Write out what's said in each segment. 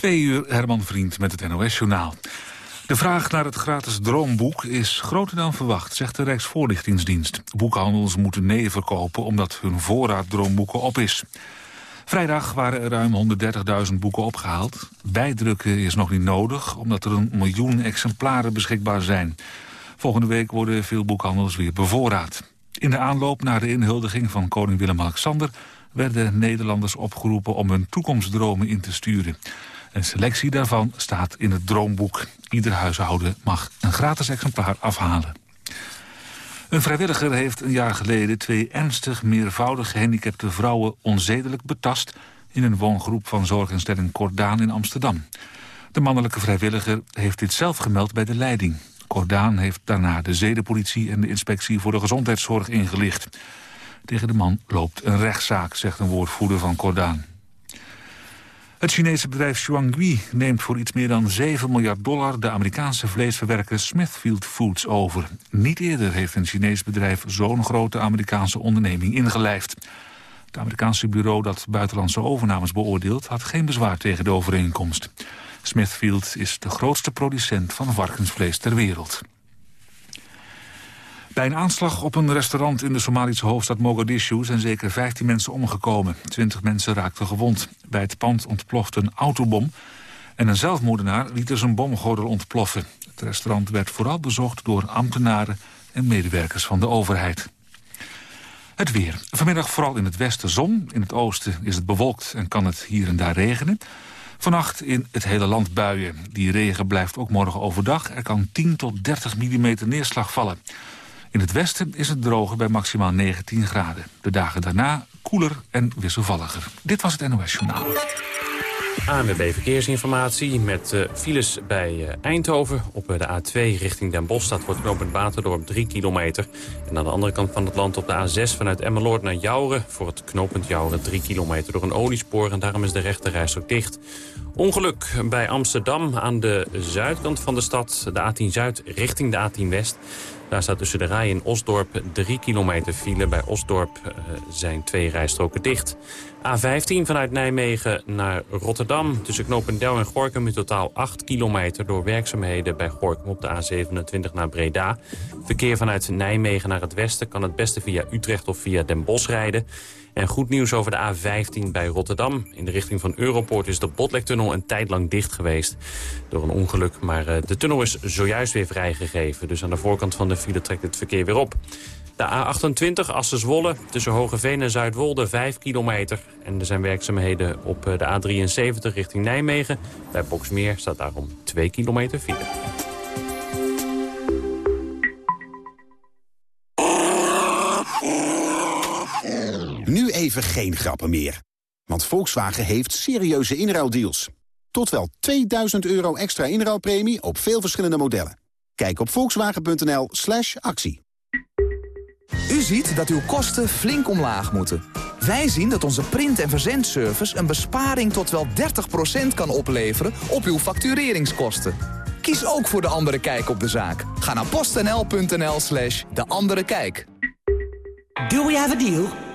Twee uur Herman Vriend met het NOS-journaal. De vraag naar het gratis droomboek is groter dan verwacht, zegt de Rijksvoorlichtingsdienst. Boekhandels moeten nee verkopen omdat hun voorraad droomboeken op is. Vrijdag waren er ruim 130.000 boeken opgehaald. Bijdrukken is nog niet nodig, omdat er een miljoen exemplaren beschikbaar zijn. Volgende week worden veel boekhandels weer bevoorraad. In de aanloop naar de inhuldiging van koning Willem-Alexander... werden Nederlanders opgeroepen om hun toekomstdromen in te sturen. Een selectie daarvan staat in het Droomboek. Ieder huishouden mag een gratis exemplaar afhalen. Een vrijwilliger heeft een jaar geleden twee ernstig meervoudig gehandicapte vrouwen onzedelijk betast in een woongroep van zorginstelling Cordaan in Amsterdam. De mannelijke vrijwilliger heeft dit zelf gemeld bij de leiding. Cordaan heeft daarna de zedenpolitie en de inspectie voor de gezondheidszorg ingelicht. Tegen de man loopt een rechtszaak, zegt een woordvoerder van Cordaan. Het Chinese bedrijf Shuangui neemt voor iets meer dan 7 miljard dollar... de Amerikaanse vleesverwerker Smithfield Foods over. Niet eerder heeft een Chinees bedrijf zo'n grote Amerikaanse onderneming ingelijfd. Het Amerikaanse bureau dat buitenlandse overnames beoordeelt... had geen bezwaar tegen de overeenkomst. Smithfield is de grootste producent van varkensvlees ter wereld. Bij een aanslag op een restaurant in de Somalische hoofdstad Mogadishu... zijn zeker 15 mensen omgekomen. 20 mensen raakten gewond. Bij het pand ontplofte een autobom... en een zelfmoordenaar liet er zijn bomgordel ontploffen. Het restaurant werd vooral bezocht door ambtenaren... en medewerkers van de overheid. Het weer. Vanmiddag vooral in het westen zon. In het oosten is het bewolkt en kan het hier en daar regenen. Vannacht in het hele land buien. Die regen blijft ook morgen overdag. Er kan 10 tot 30 mm neerslag vallen. In het westen is het droger bij maximaal 19 graden. De dagen daarna koeler en wisselvalliger. Dit was het NOS Journaal. ANWB Verkeersinformatie met uh, files bij uh, Eindhoven. Op uh, de A2 richting Den Bosch staat voor het knooppunt Waterdorp 3 kilometer. En aan de andere kant van het land op de A6 vanuit Emmeloord naar Jouren... voor het knooppunt Jouren 3 kilometer door een oliespoor... en daarom is de rechte rijstrook dicht. Ongeluk bij Amsterdam aan de zuidkant van de stad. De A10 Zuid richting de A10 West. Daar staat tussen de rij en Osdorp 3 kilometer file. Bij Osdorp uh, zijn twee rijstroken dicht. A15 vanuit Nijmegen naar Rotterdam. Tussen Knopendel en Gorkum in totaal 8 kilometer... door werkzaamheden bij Gorkum op de A27 naar Breda. Verkeer vanuit Nijmegen naar het westen... kan het beste via Utrecht of via Den Bosch rijden. En goed nieuws over de A15 bij Rotterdam. In de richting van Europoort is de Botlektunnel een tijd lang dicht geweest. Door een ongeluk, maar uh, de tunnel is zojuist weer vrijgegeven. Dus aan de voorkant van de file trekt het verkeer weer op. De A28 Assen-Zwolle tussen Hogeveen en Zuidwolde 5 kilometer. En er zijn werkzaamheden op de A73 richting Nijmegen. Bij Boksmeer staat daarom 2 kilometer file. Nu even geen grappen meer. Want Volkswagen heeft serieuze inruildeals. Tot wel 2000 euro extra inruilpremie op veel verschillende modellen. Kijk op volkswagen.nl actie. U ziet dat uw kosten flink omlaag moeten. Wij zien dat onze print- en verzendservice een besparing tot wel 30% kan opleveren op uw factureringskosten. Kies ook voor De Andere Kijk op de zaak. Ga naar postnl.nl slash De Andere Kijk. Do we have a deal?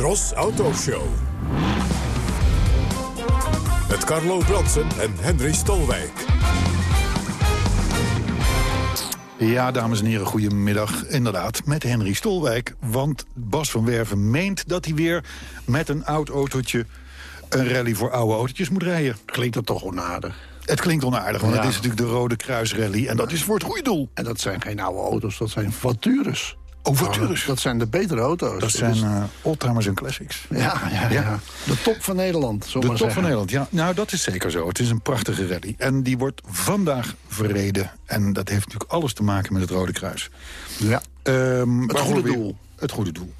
Tros Auto Show. Met Carlo Bronsen en Henry Stolwijk. Ja, dames en heren, goedemiddag. Inderdaad, met Henry Stolwijk. Want Bas van Werven meent dat hij weer met een oud autootje... een rally voor oude autootjes moet rijden. Klinkt dat toch onaardig? Het klinkt onaardig, want ja. het is natuurlijk de Rode Kruisrally. En dat is voor het goede doel. En dat zijn geen oude auto's, dat zijn voitures. Oh, voitures? Dat zijn de betere auto's. Dat zijn uh, oldtimers en classics. Ja, ja, ja, ja. De top van Nederland, De top zeggen. van Nederland, ja. Nou, dat is zeker zo. Het is een prachtige rally. En die wordt vandaag verreden. En dat heeft natuurlijk alles te maken met het Rode Kruis. Ja. Um, het goede doel. Het goede doel.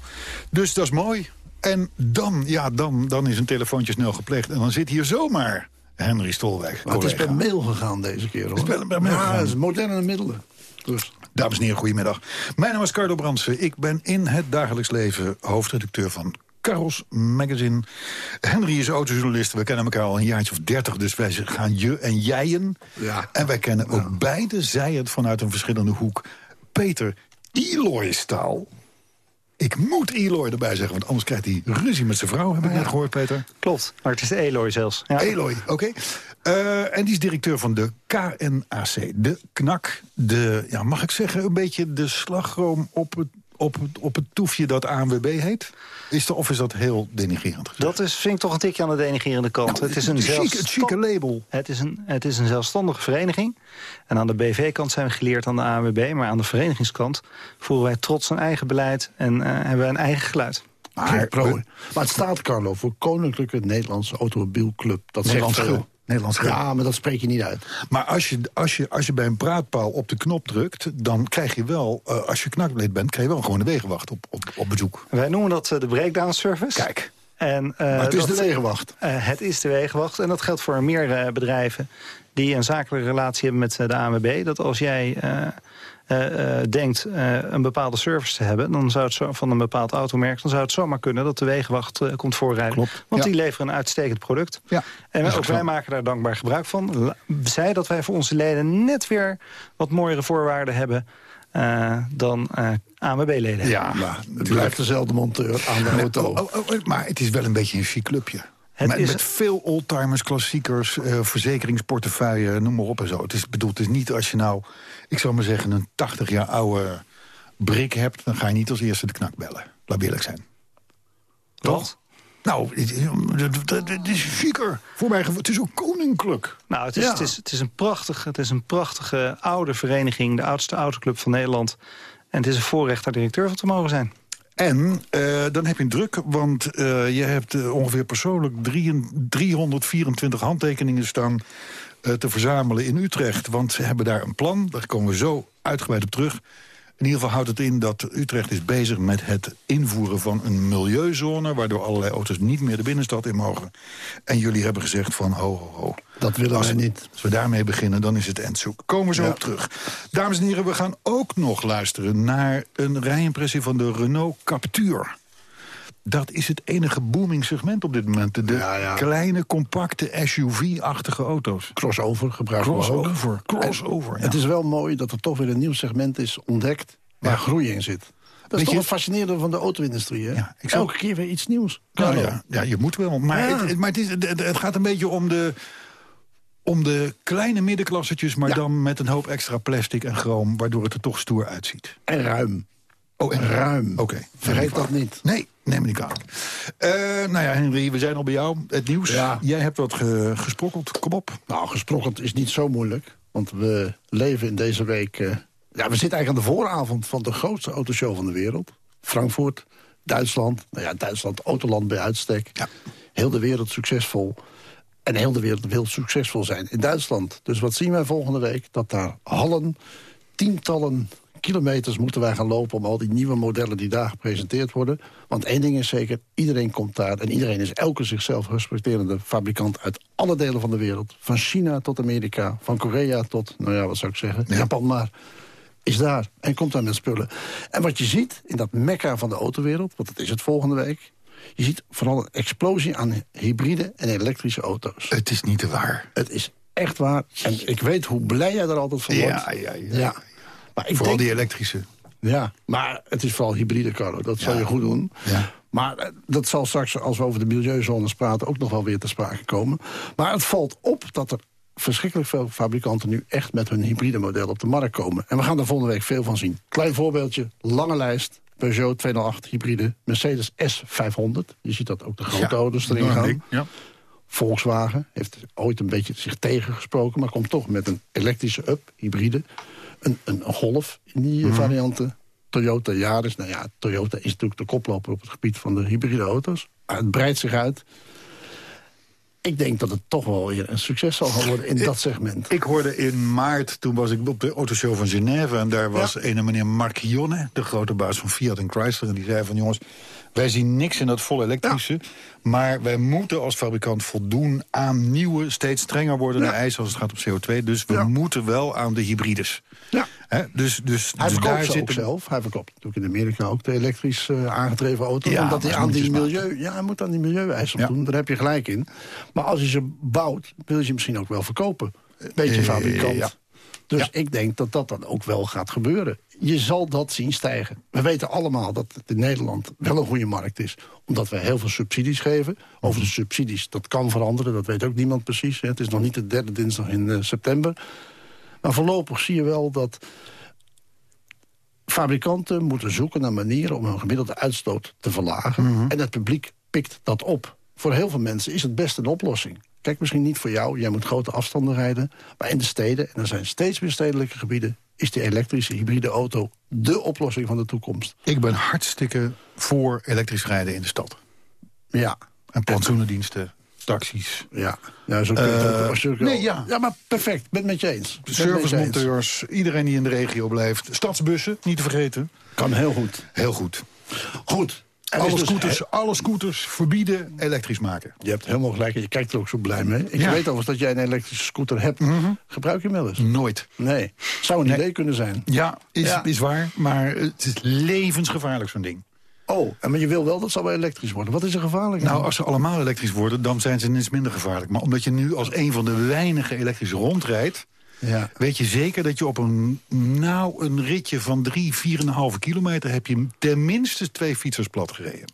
Dus dat is mooi. En dan, ja, dan, dan is een telefoontje snel gepleegd. En dan zit hier zomaar Henry Stolwijk. Maar het is per mail gegaan deze keer, hoor. is per- per mail ja, het is moderne middelen. Dus Dames en heren, goedemiddag. Mijn naam is Carlo Brandsen. Ik ben in het dagelijks leven hoofdredacteur van Caros Magazine. Henry is autojournalist. We kennen elkaar al een jaartje of dertig, dus wij gaan je en jijen. Ja. En wij kennen ook beide, zij het vanuit een verschillende hoek. Peter Eloy-staal. Ik moet Eloy erbij zeggen, want anders krijgt hij ruzie met zijn vrouw, heb ik net gehoord, Peter. Klopt, maar het is Eloy zelfs. Ja. Eloy, oké. Eh, en die is directeur van de KNAC. De KNAK, de, ja, mag ik zeggen, een beetje de slagroom op het, op het, op het toefje dat ANWB heet? Is de, of is dat heel denigrerend gezegd? Dat is, vind ik toch een tikje aan de denigerende kant. het, is een het, chique, het zelfstand- chique label. het, is een, het is een zelfstandige vereniging. En aan de BV-kant zijn we geleerd aan de ANWB. Maar aan de verenigingskant voeren wij trots een eigen beleid... en eh, hebben we een eigen geluid. maar, maar het staat, Carlo, voor Koninklijke Nederlandse Automobielclub. Dat Nederlands zegt. Nederlands. Ja, maar dat spreek je niet uit. Maar als je, als, je, als je bij een praatpaal op de knop drukt... dan krijg je wel, eh, als je knakleed bent... krijg je wel gewoon een wegenwacht op, op, op bezoek. Wij noemen dat eh, de breakdown service. Kijk. En, eh, Maar het is dat- de wegenwacht. Eh, het is de wegenwacht. En dat geldt voor meer eh, bedrijven die een zakelijke relatie hebben met de ANWB. Dat als jij denkt eh, een bepaalde service te hebben... Dan zou het zo, van een bepaald automerk... dan zou het zomaar kunnen dat de wegenwacht eh, komt voorrijden. Klopt, Want ja. die leveren een uitstekend product. Ja, En ook ook wij maken daar dankbaar gebruik van. Zij dat wij voor onze leden net weer wat mooiere voorwaarden hebben... eh, dan eh ANWB-leden hebben. Ja, Maar het blijft dezelfde monteur aan de auto. Oh, oh, oh, maar het is wel een beetje een chic clubje. Het met, is- met veel oldtimers, klassiekers, eh, verzekeringsportefeuille, noem maar op en zo. Het is bedoeld, het is niet als je nou, ik zou maar zeggen, een 80 jaar oude brik hebt... dan ga je niet als eerste de knak bellen. Laat eerlijk zijn. Toch? Nou, het, is chiquer. Voor mij, het is ook koninklijk. Nou, het is, Ja. het, is, het, is een prachtige, het is een prachtige oude vereniging. De oudste autoclub van Nederland. En het is een voorrecht daar directeur van te mogen zijn. En eh, dan heb je druk, want eh, je hebt eh, ongeveer persoonlijk drie- 324 handtekeningen staan te verzamelen in Utrecht. Want ze hebben daar een plan, daar komen we zo uitgebreid op terug. In ieder geval houdt het in dat Utrecht is bezig met het invoeren van een milieuzone... waardoor allerlei auto's niet meer de binnenstad in mogen. En jullie hebben gezegd van ho, ho, ho. Dat willen Als, wij niet. als we daarmee beginnen, dan is het endzoek. Komen we zo Ja. op terug. Dames en heren, we gaan ook nog luisteren naar een rijimpressie van de Renault Captur. Dat is het enige booming segment op dit moment. De Ja, ja. kleine, compacte, SUV-achtige auto's. Crossover gebruiken we ook. Crossover, crossover, ja. Het is wel mooi dat er toch weer een nieuw segment is ontdekt... waar Ja. groei in zit. Dat Weet is toch je- het fascinerende van de auto-industrie, hè? Ja, ik zou- Elke keer weer iets nieuws. Carlo. ja, ja, je moet wel. Maar, Ja. het, maar het, is, het, het gaat een beetje om de, om de kleine middenklassetjes... maar Ja. dan met een hoop extra plastic en chroom... waardoor het er toch stoer uitziet. En ruim. Oh, en Ruim. Oké. Vergeet dat niet. Nee, neem me niet kwalijk. Eh nou ja, Henry, we zijn al bij jou. Het nieuws. Ja. Jij hebt wat ge- gesprokkeld. Kom op. Nou, gesprokkeld is niet zo moeilijk. Want we leven in deze week... eh, ja, we zitten eigenlijk aan de vooravond van de grootste autoshow van de wereld. Frankfurt, Duitsland. Nou ja, Duitsland, autoland bij uitstek. Ja. Heel de wereld succesvol. En heel de wereld wil succesvol zijn in Duitsland. Dus wat zien wij volgende week? Dat daar hallen, tientallen kilometers moeten wij gaan lopen... om al die nieuwe modellen die daar gepresenteerd worden. Want één ding is zeker, iedereen komt daar... en iedereen is elke zichzelf respecterende fabrikant... uit alle delen van de wereld. Van China tot Amerika, van Korea tot, nou ja, wat zou ik zeggen... Japan maar, is daar en komt daar met spullen. En wat je ziet in dat mekka van de autowereld... want dat is het volgende week... je ziet vooral een explosie aan hybride en elektrische auto's. Het is niet te waar. Het is echt waar. En ik weet hoe blij jij er altijd van wordt. Ja, ja, ja. Maar ik Vooral denk, die elektrische. ja, maar het is vooral hybride, Carlo. Dat zal je goed doen. Ja. Maar eh, dat zal straks, als we over de milieuzones praten... ook nog wel weer te sprake komen. Maar het valt op dat er verschrikkelijk veel fabrikanten... nu echt met hun hybride model op de markt komen. En we gaan er volgende week veel van zien. Klein voorbeeldje, lange lijst. Peugeot 208 hybride, Mercedes S500. Je ziet dat ook de grote Ja. auto's erin gaan. Ja. Volkswagen heeft ooit een beetje zich tegengesproken... maar komt toch met een elektrische up, hybride. Een, een, Golf in die Mhm. varianten. Toyota Yaris. Nou ja, Toyota is natuurlijk de koploper op het gebied van de hybride auto's. Maar het breidt zich uit. Ik denk dat het toch wel weer een succes zal gaan worden in dat segment. Ik hoorde in maart, toen was ik op de autoshow van Genève... en daar was een meneer Marchionne, de grote baas van Fiat en Chrysler... en die zei van jongens, Wij zien niks in dat volle elektrische. Maar wij moeten als fabrikant voldoen aan nieuwe, steeds strenger wordende eisen als het gaat om CO2. Dus we moeten wel aan de hybrides. Ja. Dus, dus, Hij dus verkoopt daar ze zit ook een- zelf. Hij verkoopt natuurlijk in Amerika ook de elektrisch eh, aangedreven auto. Ja, omdat hij aan die milieu... Ja, hij moet aan die milieueisen doen. Daar heb je gelijk in. Maar als je ze bouwt, wil je ze misschien ook wel verkopen. Beetje Eh, fabrikant. Dus ik denk dat dat dan ook wel gaat gebeuren. Je zal dat zien stijgen. We weten allemaal dat het in Nederland wel een goede markt is. Omdat we heel veel subsidies geven. Over de subsidies, dat kan veranderen. Dat weet ook niemand precies. hè. Het is nog niet de derde dinsdag in eh, september. Maar voorlopig zie je wel dat fabrikanten moeten zoeken naar manieren... om hun gemiddelde uitstoot te verlagen. Mhm. En het publiek pikt dat op. Voor heel veel mensen is het best een oplossing. Kijk, misschien niet voor jou, jij moet grote afstanden rijden... maar in de steden, en er zijn steeds meer stedelijke gebieden... is die elektrische hybride auto dé oplossing van de toekomst. Ik ben hartstikke voor elektrisch rijden in de stad. Ja, En plantsoenendiensten, taxis. ja. ja zo kun je ook- nee, ja. ja, maar perfect. Ben het met je eens. Servicemonteurs, iedereen die in de regio blijft. Stadsbussen, niet te vergeten. Kan heel goed. Heel goed. Goed. Is Alle dus scooters, alle scooters verbieden elektrisch maken. Je hebt helemaal gelijk en je kijkt er ook zo blij mee. Ik Ja. Mhm. weet overigens dat jij een elektrische scooter hebt. Gebruik je hem wel eens? Nooit. Nee. Zou een idee kunnen zijn. Ja, is, Ja. is waar. Maar het is levensgevaarlijk zo'n ding. Oh, en maar je wil wel dat ze wel elektrisch worden. Wat is er gevaarlijk? aan? Nou, als ze allemaal elektrisch worden, dan zijn ze niets minder gevaarlijk. Maar omdat je nu als een van de weinige elektrisch rondrijdt... ja. weet je zeker dat je op een, nou, een ritje van 3, 4,5 kilometer... heb je tenminste twee fietsers plat gereden.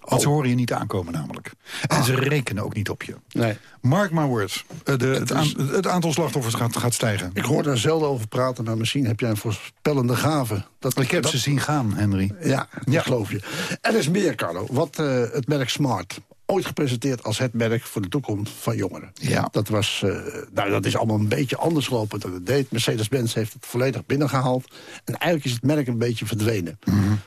Want ze horen je niet aankomen namelijk. En ze rekenen ook niet op je. Nee. Mark my words. eh, de, het, aan- het aantal slachtoffers gaat, gaat stijgen. Ik hoor daar zelden over praten, maar misschien heb jij een voorspellende gave. Dat, Ik heb dat- ze zien gaan, Henry. Ja, dat geloof je. Er is meer, Carlo. Wat eh, het merk Smart. Ooit gepresenteerd als het merk voor de toekomst van jongeren. Ja. Dat, was, eh, nou, dat is allemaal een beetje anders gelopen dan het deed. Mercedes-Benz heeft het volledig binnengehaald. En eigenlijk is het merk een beetje verdwenen.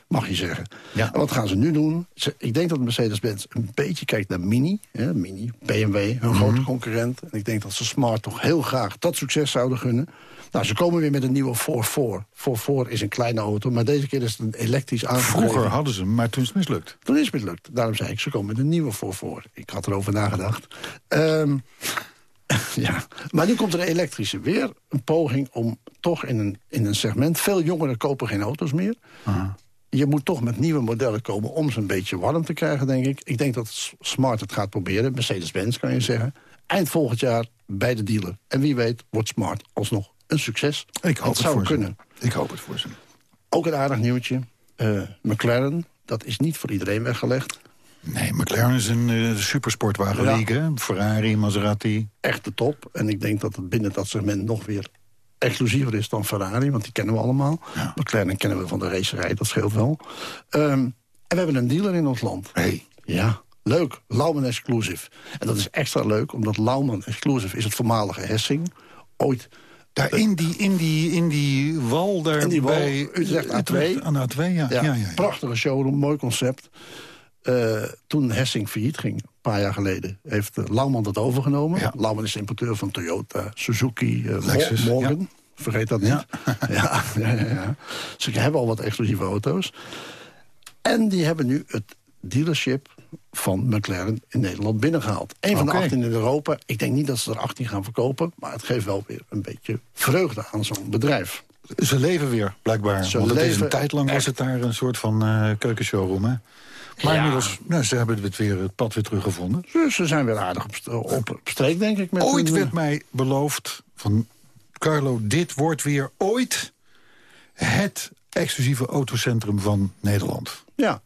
Mag je zeggen. Mhm. Ja. En wat gaan ze nu doen? Ze, ik denk dat Mercedes-Benz een beetje kijkt naar Mini. Hè, Mini, BMW, hun Mhm. grote concurrent. En ik denk dat ze Smart toch heel graag dat succes zouden gunnen. Nou, ze komen weer met een nieuwe 4-4. 4-4 is een kleine auto, maar deze keer is het een elektrisch aangedreven. Vroeger hadden ze hem, maar toen is het mislukt. Toen is het mislukt. Daarom zei ik, ze komen met een nieuwe voor voor. Ik had erover nagedacht. Ehm, ja, maar nu komt er een elektrische weer. Een poging om toch in een, in een segment... Veel jongeren kopen geen auto's meer. Je moet toch met nieuwe modellen komen om ze een beetje warm te krijgen, denk ik. Ik denk dat Smart het gaat proberen. Mercedes-Benz kan je zeggen. Eind volgend jaar bij de dealer. En wie weet wordt Smart alsnog een succes. Ik hoop het zou voor ze. kunnen. Ik hoop het voor ze. Ook een aardig nieuwtje. Eh, McLaren, dat is niet voor iedereen weggelegd. Nee, McLaren is een eh, supersportwagen Ja. league, hè? Ferrari, Maserati. echt de top. En ik denk dat het binnen dat segment nog weer exclusiever is dan Ferrari. Want die kennen we allemaal. Ja. McLaren kennen we van de racerij, dat scheelt wel. Ehm, en we hebben een dealer in ons land. Hey. Ja, leuk. Lauman Exclusive. En dat is extra leuk, omdat Lauman Exclusive is het voormalige Hessing. Ooit Daar in die, in die, in die wal daar In die wal, bij Utrecht A2. Aan de A2, ja. ja. Ja, ja, ja. prachtige showroom, mooi concept. Eh, toen Hessing failliet ging, een paar jaar geleden, heeft uh, Lauman dat overgenomen. Ja. Lauman is importeur van Toyota, Suzuki, Mo- Lexus, Morgan. Vergeet dat niet. Ja. Ja, ja, ja, Ze hebben al wat exclusieve auto's. En die hebben nu het dealership van McLaren in Nederland binnengehaald. Een van de 18 in Europa. Ik denk niet dat ze er 18 gaan verkopen... maar het geeft wel weer een beetje vreugde aan zo'n bedrijf. Ze leven weer, blijkbaar. Ze Want het is leven een tijd lang was het daar een soort van eh keukenshowroom, hè? Maar Ja. inmiddels, nou, ze hebben het weer, het pad weer teruggevonden. Ze, ze zijn weer aardig op, st- op, op streek, denk ik. Met Ooit hun, werd mij beloofd van Carlo, dit wordt weer ooit het exclusieve autocentrum van Nederland. Ja,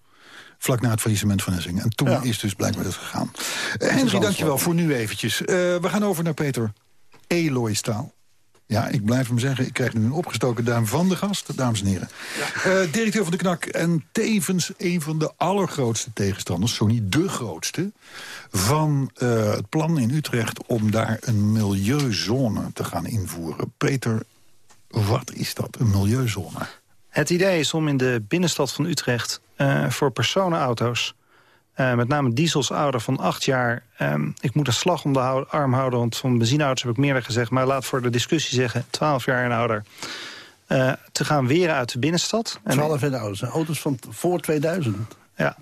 Vlak na het faillissement van Hessing. En toen Ja. is dus blijkbaar het gegaan. Uh, Henry, dankjewel voor nu eventjes. Eh, we gaan over naar Peter Eloystaal. Ja, ik blijf hem zeggen. Ik krijg nu een opgestoken duim van de gast, dames en heren. Eh, directeur van de KNAK en tevens een van de allergrootste tegenstanders... zo niet de grootste, van eh, het plan in Utrecht... om daar een milieuzone te gaan invoeren. Peter, wat is dat, een milieuzone? Het idee is om in de binnenstad van Utrecht eh, voor personenauto's... eh, met name diesels ouder van acht jaar... ehm, ik moet een slag om de arm houden, want van benzineauto's heb ik meerder gezegd... maar laat voor de discussie zeggen, 12 jaar en ouder... eh, te gaan weren uit de binnenstad. En- 12 en ouders. Auto's van voor 2000. Ja,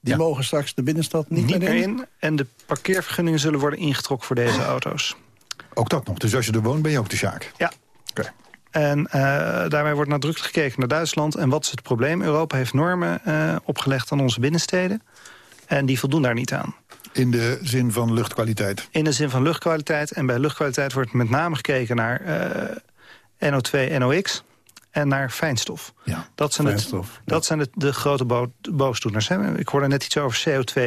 Die mogen straks de binnenstad niet, niet meer meer in? in. En de parkeervergunningen zullen worden ingetrokken voor deze auto's. Ook dat nog. Dus als je er woont, ben je ook de zaak. Ja. En eh, daarmee wordt nadrukkelijk gekeken naar Duitsland. En wat is het probleem? Europa heeft normen eh, opgelegd aan onze binnensteden. En die voldoen daar niet aan. In de zin van luchtkwaliteit. In de zin van luchtkwaliteit. En bij luchtkwaliteit wordt met name gekeken naar eh, NO2, NOx en naar fijnstof. Ja, dat zijn, fijnstof, het, ja. dat zijn de, de grote bo boosdoeners. Hè. Ik hoorde net iets over CO2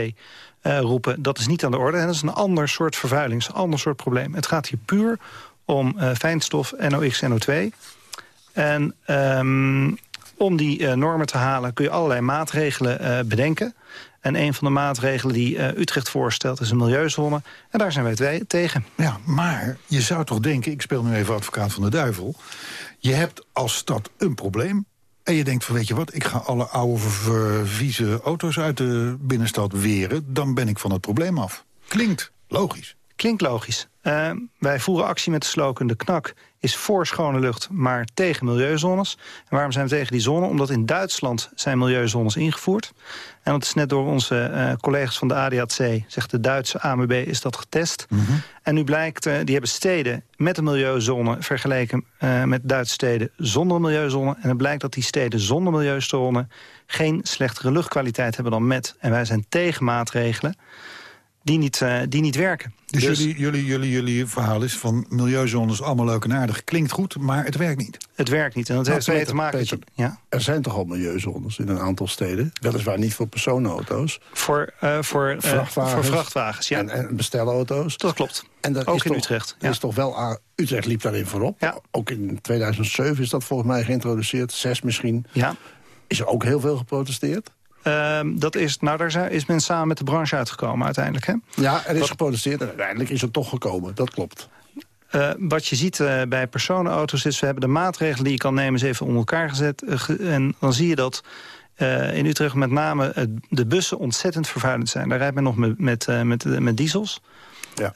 eh, roepen. Dat is niet aan de orde. En dat is een ander soort vervuiling. Dat is een ander soort probleem. Het gaat hier puur om eh, fijnstof, NOx, NO2. En ehm, om die eh, normen te halen kun je allerlei maatregelen eh, bedenken. En een van de maatregelen die Utrecht voorstelt is een milieuzone. En daar zijn wij tegen. Ja, maar je zou toch denken, ik speel nu even advocaat van de duivel... je hebt als stad een probleem... en je denkt van, weet je wat, ik ga alle oude, vieze auto's uit de binnenstad weren... dan ben ik van het probleem af. Klinkt logisch. Klinkt logisch. Eh, wij voeren actie met de slogan De Knak is voor schone lucht, maar tegen milieuzones. En waarom zijn we tegen die zone? Omdat in Duitsland zijn milieuzones ingevoerd. En dat is net door onze eh, collega's van de ADAC, zegt de Duitse AMB, is dat getest. En nu blijkt, eh, die hebben steden met een milieuzone vergeleken eh, met Duitse steden zonder een milieuzone. En het blijkt dat die steden zonder milieuzone geen slechtere luchtkwaliteit hebben dan met. En wij zijn tegen maatregelen die niet, eh, die niet werken. Dus, Jullie, jullie, jullie, jullie verhaal is van milieuzones allemaal leuk en aardig. Klinkt goed, maar het werkt niet. Het werkt niet. En dat Nou, heeft ermee Peter, te maken dat Peter, je- ja, Er zijn toch al milieuzones in een aantal steden. Weliswaar niet voor personenauto's. voor, eh, voor, eh, Vrachtwagens. voor vrachtwagens. Ja, En, en bestelauto's. dat klopt. En dat Ook is in toch, Utrecht, ja. is toch wel aan- Utrecht liep daarin voorop. Ja. Ook in 2007 is dat volgens mij geïntroduceerd. Zes misschien. Ja. Is er ook heel veel geprotesteerd? Ehm, dat is, nou, daar is men samen met de branche uitgekomen uiteindelijk. Hè? Ja, er is geprotesteerd en uiteindelijk is het toch gekomen. Dat klopt. Eh, wat je ziet eh, bij personenauto's is... we hebben de maatregelen die je kan nemen eens even onder elkaar gezet. eh, ge- en dan zie je dat in Utrecht met name de bussen ontzettend vervuilend zijn. Daar rijdt men nog met, met, met, met diesels. Ja.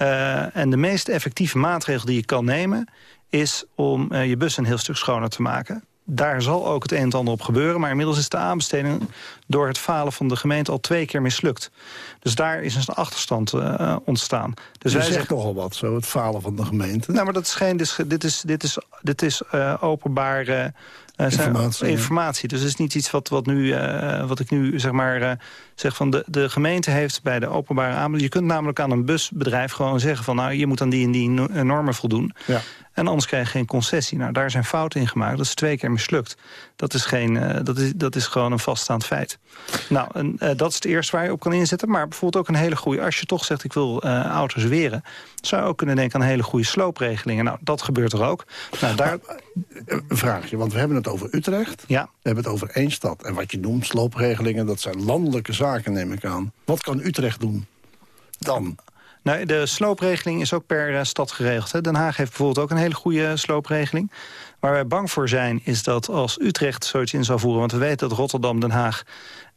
En de meest effectieve maatregel die je kan nemen... is om je bus een heel stuk schoner te maken. Daar zal ook het een en het ander op gebeuren. Maar inmiddels is de aanbesteding door het falen van de gemeente al twee keer mislukt. Dus daar is een achterstand eh, ontstaan. Dus wij wij zeggen, zegt nogal wat, zo het falen van de gemeente. nou, maar dat is geen, dit is, dit is, dit is, dit is eh, openbaar eh, Informatie, informatie. Dus het is niet iets wat, wat, nu, wat ik nu zeg maar zeg van de, de gemeente heeft bij de openbare aanbod. Je kunt namelijk aan een busbedrijf gewoon zeggen van nou je moet aan die en die no- normen voldoen. Ja. En anders krijg je geen concessie. Nou, daar zijn fouten in gemaakt. Dat is twee keer mislukt. Dat is, geen, eh, dat is, dat is gewoon een vaststaand feit. Nou, en, eh, dat is het eerste waar je op kan inzetten. Maar bijvoorbeeld ook een hele goede... als je toch zegt, ik wil eh, auto's weren... zou je ook kunnen denken aan hele goede sloopregelingen. Nou, dat gebeurt er ook. Nou, daar, Een vraagje, want we hebben het over Utrecht. ja, We hebben het over één stad. En wat je noemt sloopregelingen, dat zijn landelijke zaken, neem ik aan. Wat kan Utrecht doen? Dan. Nou, de sloopregeling is ook per eh, stad geregeld. Hè. Den Haag heeft bijvoorbeeld ook een hele goede sloopregeling. Waar wij bang voor zijn is dat als Utrecht zoiets in zou voeren... want we weten dat Rotterdam, Den Haag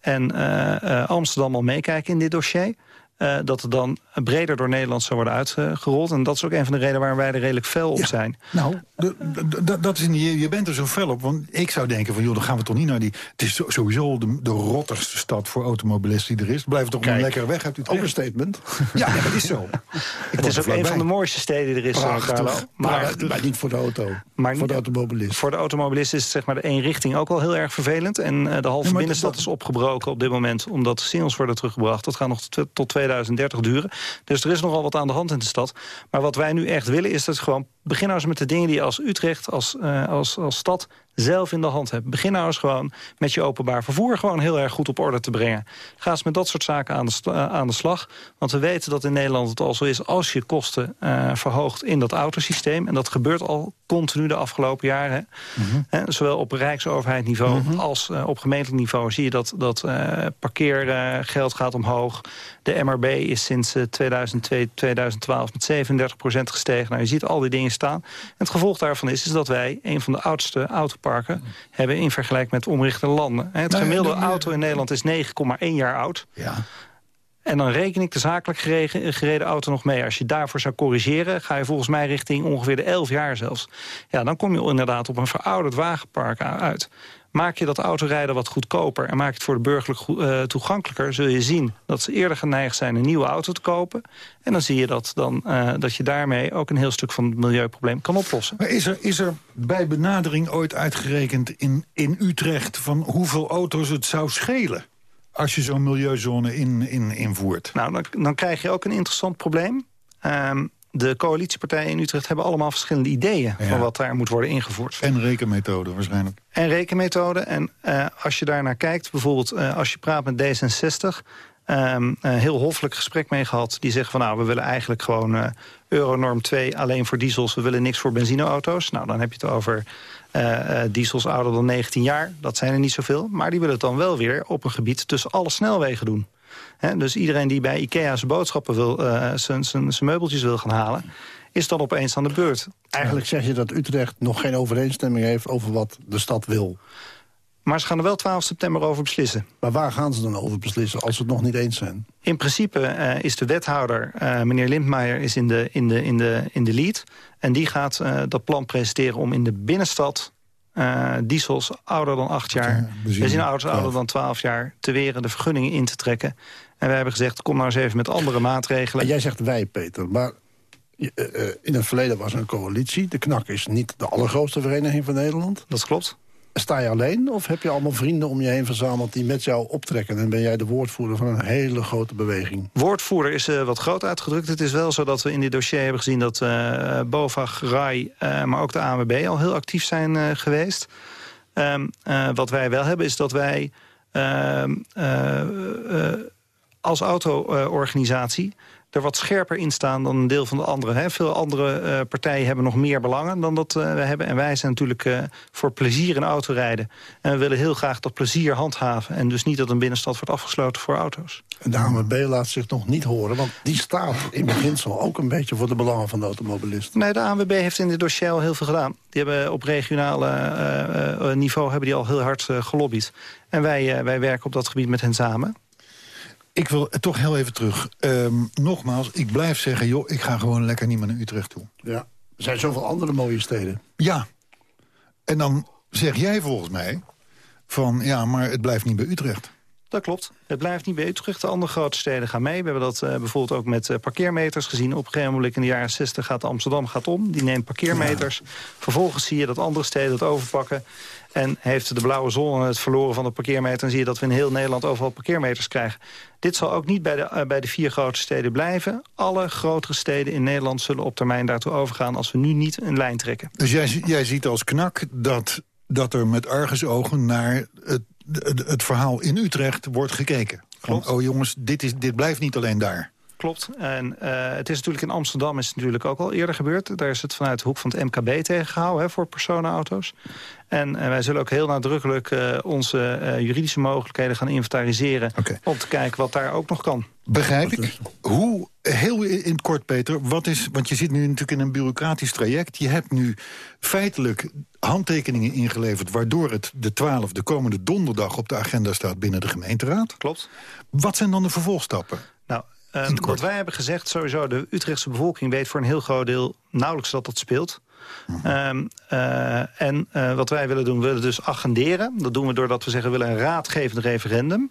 en eh, eh, Amsterdam al meekijken in dit dossier... eh, dat het dan breder door Nederland zou worden uitgerold. En dat is ook een van de redenen waarom wij er redelijk fel op Ja. zijn. Nou, dat is niet, je, bent er zo fel op. Want ik zou denken van, joh, dan gaan we toch niet naar die... Het is sowieso de, de rotterste stad voor automobilisten die er is. Blijf toch Kijk, een lekkere weg uit Ook een statement. Ja, ja, dat is zo. Het is ook een van de mooiste steden die er is, eh, Carlo. Maar, Maar, niet voor de auto. Maar voor de automobilist. Voor de automobilist is zeg maar, de één richting ook al heel erg vervelend. En eh, de halve Ja, binnenstad dat- is opgebroken op dit moment... omdat de singles worden teruggebracht. Dat gaat nog tot tot 2030 duren. Dus er is nogal wat aan de hand in de stad. Maar wat wij nu echt willen is dat gewoon... begin nou eens met de dingen die je als Utrecht, als, eh, als, als stad... zelf in de hand hebt. Begin nou eens gewoon met je openbaar vervoer... gewoon heel erg goed op orde te brengen. Ga eens met dat soort zaken aan de, eh, aan de slag. Want we weten dat in Nederland het al zo is... als je kosten eh, verhoogt in dat autosysteem... en dat gebeurt al continu de afgelopen jaren... Hè, zowel op rijksoverheidniveau als eh, op gemeentelijk niveau... zie je dat, dat parkeergeld gaat omhoog. De MRB is sinds eh, 2002, 2012 met 37% gestegen. Nou, je ziet al die dingen staan. En het gevolg daarvan is, is dat wij een van de oudste autoparken... hebben in vergelijking met omrichte landen. Het gemiddelde de- auto in Nederland is 9,1 jaar oud. Ja. En dan reken ik de zakelijk gereden, gereden auto nog mee. Als je daarvoor zou corrigeren, ga je volgens mij richting ongeveer de 11 jaar zelfs. Ja, dan kom je inderdaad op een verouderd wagenpark uit. Maak je dat autorijden wat goedkoper en maak je het voor de burgerlijk uh, toegankelijker... zul je zien dat ze eerder geneigd zijn een nieuwe auto te kopen. En dan zie je dat, dan, uh, dat je daarmee ook een heel stuk van het milieuprobleem kan oplossen. Maar is er, is er bij benadering ooit uitgerekend in, in Utrecht... van hoeveel auto's het zou schelen? als je zo'n milieuzone in, in, invoert? Nou, dan, dan krijg je ook een interessant probleem. Um, de coalitiepartijen in Utrecht hebben allemaal verschillende ideeën... van wat daar moet worden ingevoerd. En rekenmethode waarschijnlijk. En rekenmethode. En uh, als je daar naar kijkt, bijvoorbeeld uh, als je praat met D66... Um, een heel hoffelijk gesprek mee gehad. Die zeggen van nou, we willen eigenlijk gewoon uh, Euronorm 2 alleen voor diesels. We willen niks voor benzineauto's. Nou, dan heb je het over uh, diesels ouder dan 19 jaar. Dat zijn er niet zoveel. Maar die willen het dan wel weer op een gebied tussen alle snelwegen doen. He, dus iedereen die bij Ikea zijn boodschappen wil, uh, zijn meubeltjes wil gaan halen is dan opeens aan de beurt. Eigenlijk zeg je dat Utrecht nog geen overeenstemming heeft over wat de stad wil. Maar ze gaan er wel 12 september over beslissen. Maar waar gaan ze dan over beslissen als ze het nog niet eens zijn? In principe uh, is de wethouder, uh, meneer Lindmeijer, is in de, in, de, in, de, in de lead. En die gaat uh, dat plan presenteren om in de binnenstad... diesels ouder dan 8 jaar, benzineauto's ouder dan 12 jaar... te weren de vergunningen in te trekken. En wij hebben gezegd, kom nou eens even met andere maatregelen. En jij zegt wij, Peter, maar in het verleden was er een coalitie. De KNAK is niet de allergrootste vereniging van Nederland. Dat klopt. Sta je alleen of heb je allemaal vrienden om je heen verzameld... die met jou optrekken en ben jij de woordvoerder van een hele grote beweging? Woordvoerder is uh, wat groot uitgedrukt. Het is wel zo dat we in dit dossier hebben gezien... dat uh, BOVAG, RAI, uh, maar ook de ANWB al heel actief zijn geweest. Um, wat wij wel hebben is dat wij ehm, als auto-organisatie er wat scherper in staan dan een deel van de anderen. Hè. Veel andere uh, partijen hebben nog meer belangen dan dat uh, we hebben. En wij zijn natuurlijk uh, voor plezier in autorijden. En we willen heel graag dat plezier handhaven. En dus niet dat een binnenstad wordt afgesloten voor auto's. De ANWB laat zich nog niet horen. Want die staat in beginsel ook een beetje voor de belangen van de automobilisten. Nee, de ANWB heeft in dit dossier al heel veel gedaan. Die hebben op regionale niveau hebben die al heel hard gelobbyd. En wij, wij werken op dat gebied met hen samen. Ik wil toch heel even terug. Um, nogmaals, ik blijf zeggen, joh, ik ga gewoon lekker niet meer naar Utrecht toe. Ja, er zijn zoveel andere mooie steden. Ja. En dan zeg jij volgens mij van, ja, maar het blijft niet bij Utrecht. Dat klopt. Het blijft niet bij Utrecht. De andere grote steden gaan mee. We hebben dat uh, bijvoorbeeld ook met uh, parkeermeters gezien. Op een gegeven moment in de jaren 60 gaat Amsterdam gaat om. Die neemt parkeermeters. Ja. Vervolgens zie je dat andere steden het overpakken. En heeft de blauwe zon het verloren van de parkeermeter... dan zie je dat we in heel Nederland overal parkeermeters krijgen. Dit zal ook niet bij de, uh, bij de vier grote steden blijven. Alle grotere steden in Nederland zullen op termijn daartoe overgaan... als we nu niet een lijn trekken. Dus jij, jij ziet als knak dat, dat er met argusogen naar het, het, verhaal in Utrecht wordt gekeken. Klopt. Van, oh jongens, dit, is, dit blijft niet alleen daar klopt. En uh, het is natuurlijk in Amsterdam is het natuurlijk ook al eerder gebeurd. Daar is het vanuit de hoek van het MKB tegengehouden hè, voor personenauto's. En uh, wij zullen ook heel nadrukkelijk uh, onze juridische mogelijkheden gaan inventariseren... Okay. om te kijken wat daar ook nog kan. Begrijp ik. Hoe, heel in het kort Peter, wat is, want je zit nu natuurlijk in een bureaucratisch traject. Je hebt nu feitelijk handtekeningen ingeleverd... waardoor het de 12 de komende donderdag op de agenda staat binnen de gemeenteraad. Klopt. Wat zijn dan de vervolgstappen? Nou, Um, wat wij hebben gezegd, sowieso de Utrechtse bevolking weet voor een heel groot deel nauwelijks dat dat speelt. Mhm. Um, uh, en uh, wat wij willen doen, we willen dus agenderen. Dat doen we doordat we zeggen, we willen een raadgevend referendum.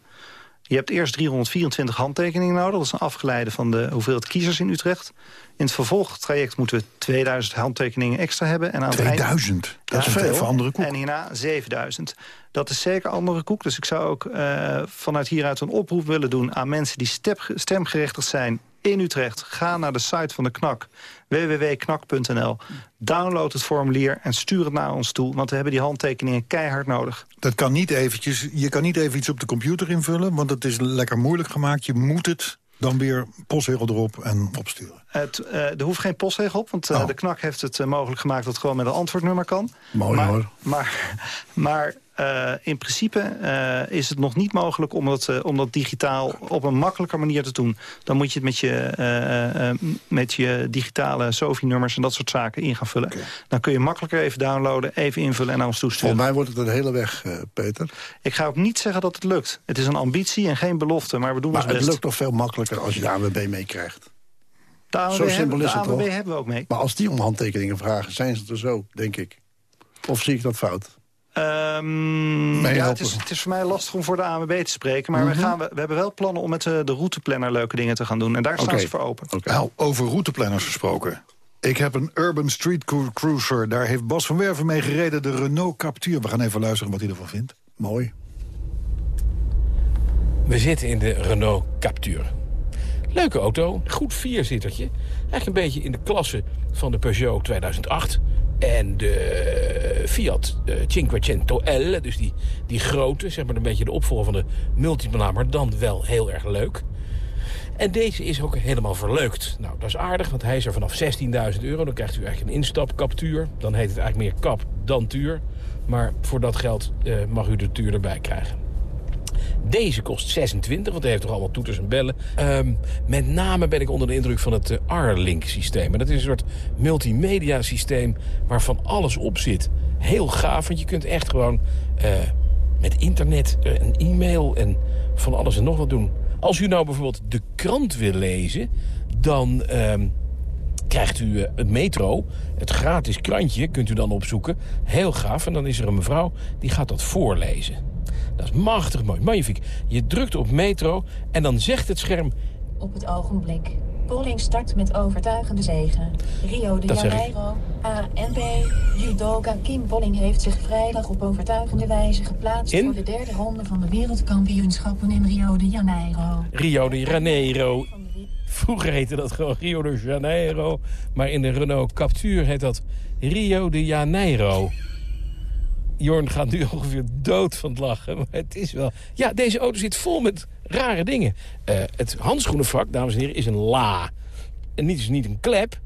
Je hebt eerst 324 handtekeningen nodig. Dat is een afgeleide van de hoeveelheid kiezers in Utrecht. In het vervolgtraject moeten we 2000 handtekeningen extra hebben. En aan 2000? Eind... Dat ja, is veel. andere koek. En hierna 7000. Dat is zeker andere koek. Dus ik zou ook uh, vanuit hieruit een oproep willen doen... aan mensen die stemgerechtigd zijn in Utrecht. Ga naar de site van de KNAK, www.knak.nl. Download het formulier en stuur het naar ons toe. Want we hebben die handtekeningen keihard nodig. Dat kan niet eventjes, je kan niet even iets op de computer invullen... want het is lekker moeilijk gemaakt. Je moet het dan weer postzegel erop en opsturen. Het, uh, er hoeft geen postzegel op, want uh, oh. de KNAK heeft het uh, mogelijk gemaakt... dat het gewoon met een antwoordnummer kan. Mooi maar, hoor. Maar, maar uh, in principe uh, is het nog niet mogelijk om dat, uh, om dat digitaal op een makkelijke manier te doen. Dan moet je het met je, met je digitale SOFI-nummers en dat soort zaken in gaan vullen. Okay. Dan kun je makkelijker even downloaden, even invullen en naar ons toesturen. Voor mij wordt het een hele weg, Peter. Ik ga ook niet zeggen dat het lukt. Het is een ambitie en geen belofte, maar we doen maar ons best. het lukt toch veel makkelijker als je de ANWB meekrijgt? De ANWB, zo simpel is de het ANWB toch? hebben we ook mee. Maar als die om handtekeningen vragen, zijn ze er zo, denk ik. Of zie ik dat fout? Um, ja, het, is, het is voor mij lastig om voor de ANWB te spreken. Maar mm -hmm. we, gaan, we, we, hebben wel plannen om met de, de routeplanner leuke dingen te gaan doen. En daar staan okay. ze voor open. Okay. Nou, over routeplanners gesproken. Ik heb een Urban Street Cruiser. Daar heeft Bas van Werven mee gereden. De Renault Captur. We gaan even luisteren wat hij ervan vindt. Mooi. We zitten in de Renault Captur. Leuke auto, goed vierzittertje. Eigenlijk een beetje in de klasse van de Peugeot 2008 en de Fiat uh, Cinquecento L, dus die, die grote, zeg maar een beetje de opvolger van de Multipla, maar dan wel heel erg leuk. En deze is ook helemaal verleukt. Nou, dat is aardig, want hij is er vanaf 16.000 euro. Dan krijgt u eigenlijk een instapcaptuur. Dan heet het eigenlijk meer kap dan tuur. Maar voor dat geld uh, mag u de tuur erbij krijgen. Deze kost 26, want hij heeft toch allemaal toeters en bellen. Um, met name ben ik onder de indruk van het uh, R-Link systeem. En dat is een soort multimedia systeem waarvan alles op zit. Heel gaaf, want je kunt echt gewoon uh, met internet uh, en e-mail en van alles en nog wat doen. Als u nou bijvoorbeeld de krant wil lezen, dan um, krijgt u het metro, het gratis krantje, kunt u dan opzoeken. Heel gaaf, en dan is er een mevrouw die gaat dat voorlezen. Dat is machtig mooi, magnifiek. Je drukt op metro en dan zegt het scherm... Op het ogenblik. Polling start met overtuigende zegen. Rio de Janeiro, ANB, judoka Kim Polling heeft zich vrijdag op overtuigende wijze geplaatst... In? voor de derde ronde van de wereldkampioenschappen in Rio de Janeiro. Rio de Janeiro. Vroeger heette dat gewoon Rio de Janeiro. Maar in de Renault Captur heet dat Rio de Janeiro. Jorn gaat nu ongeveer dood van het lachen. Maar het is wel... Ja, deze auto zit vol met rare dingen. Uh, het handschoenenvak, dames en heren, is een la. En niet is niet een klep.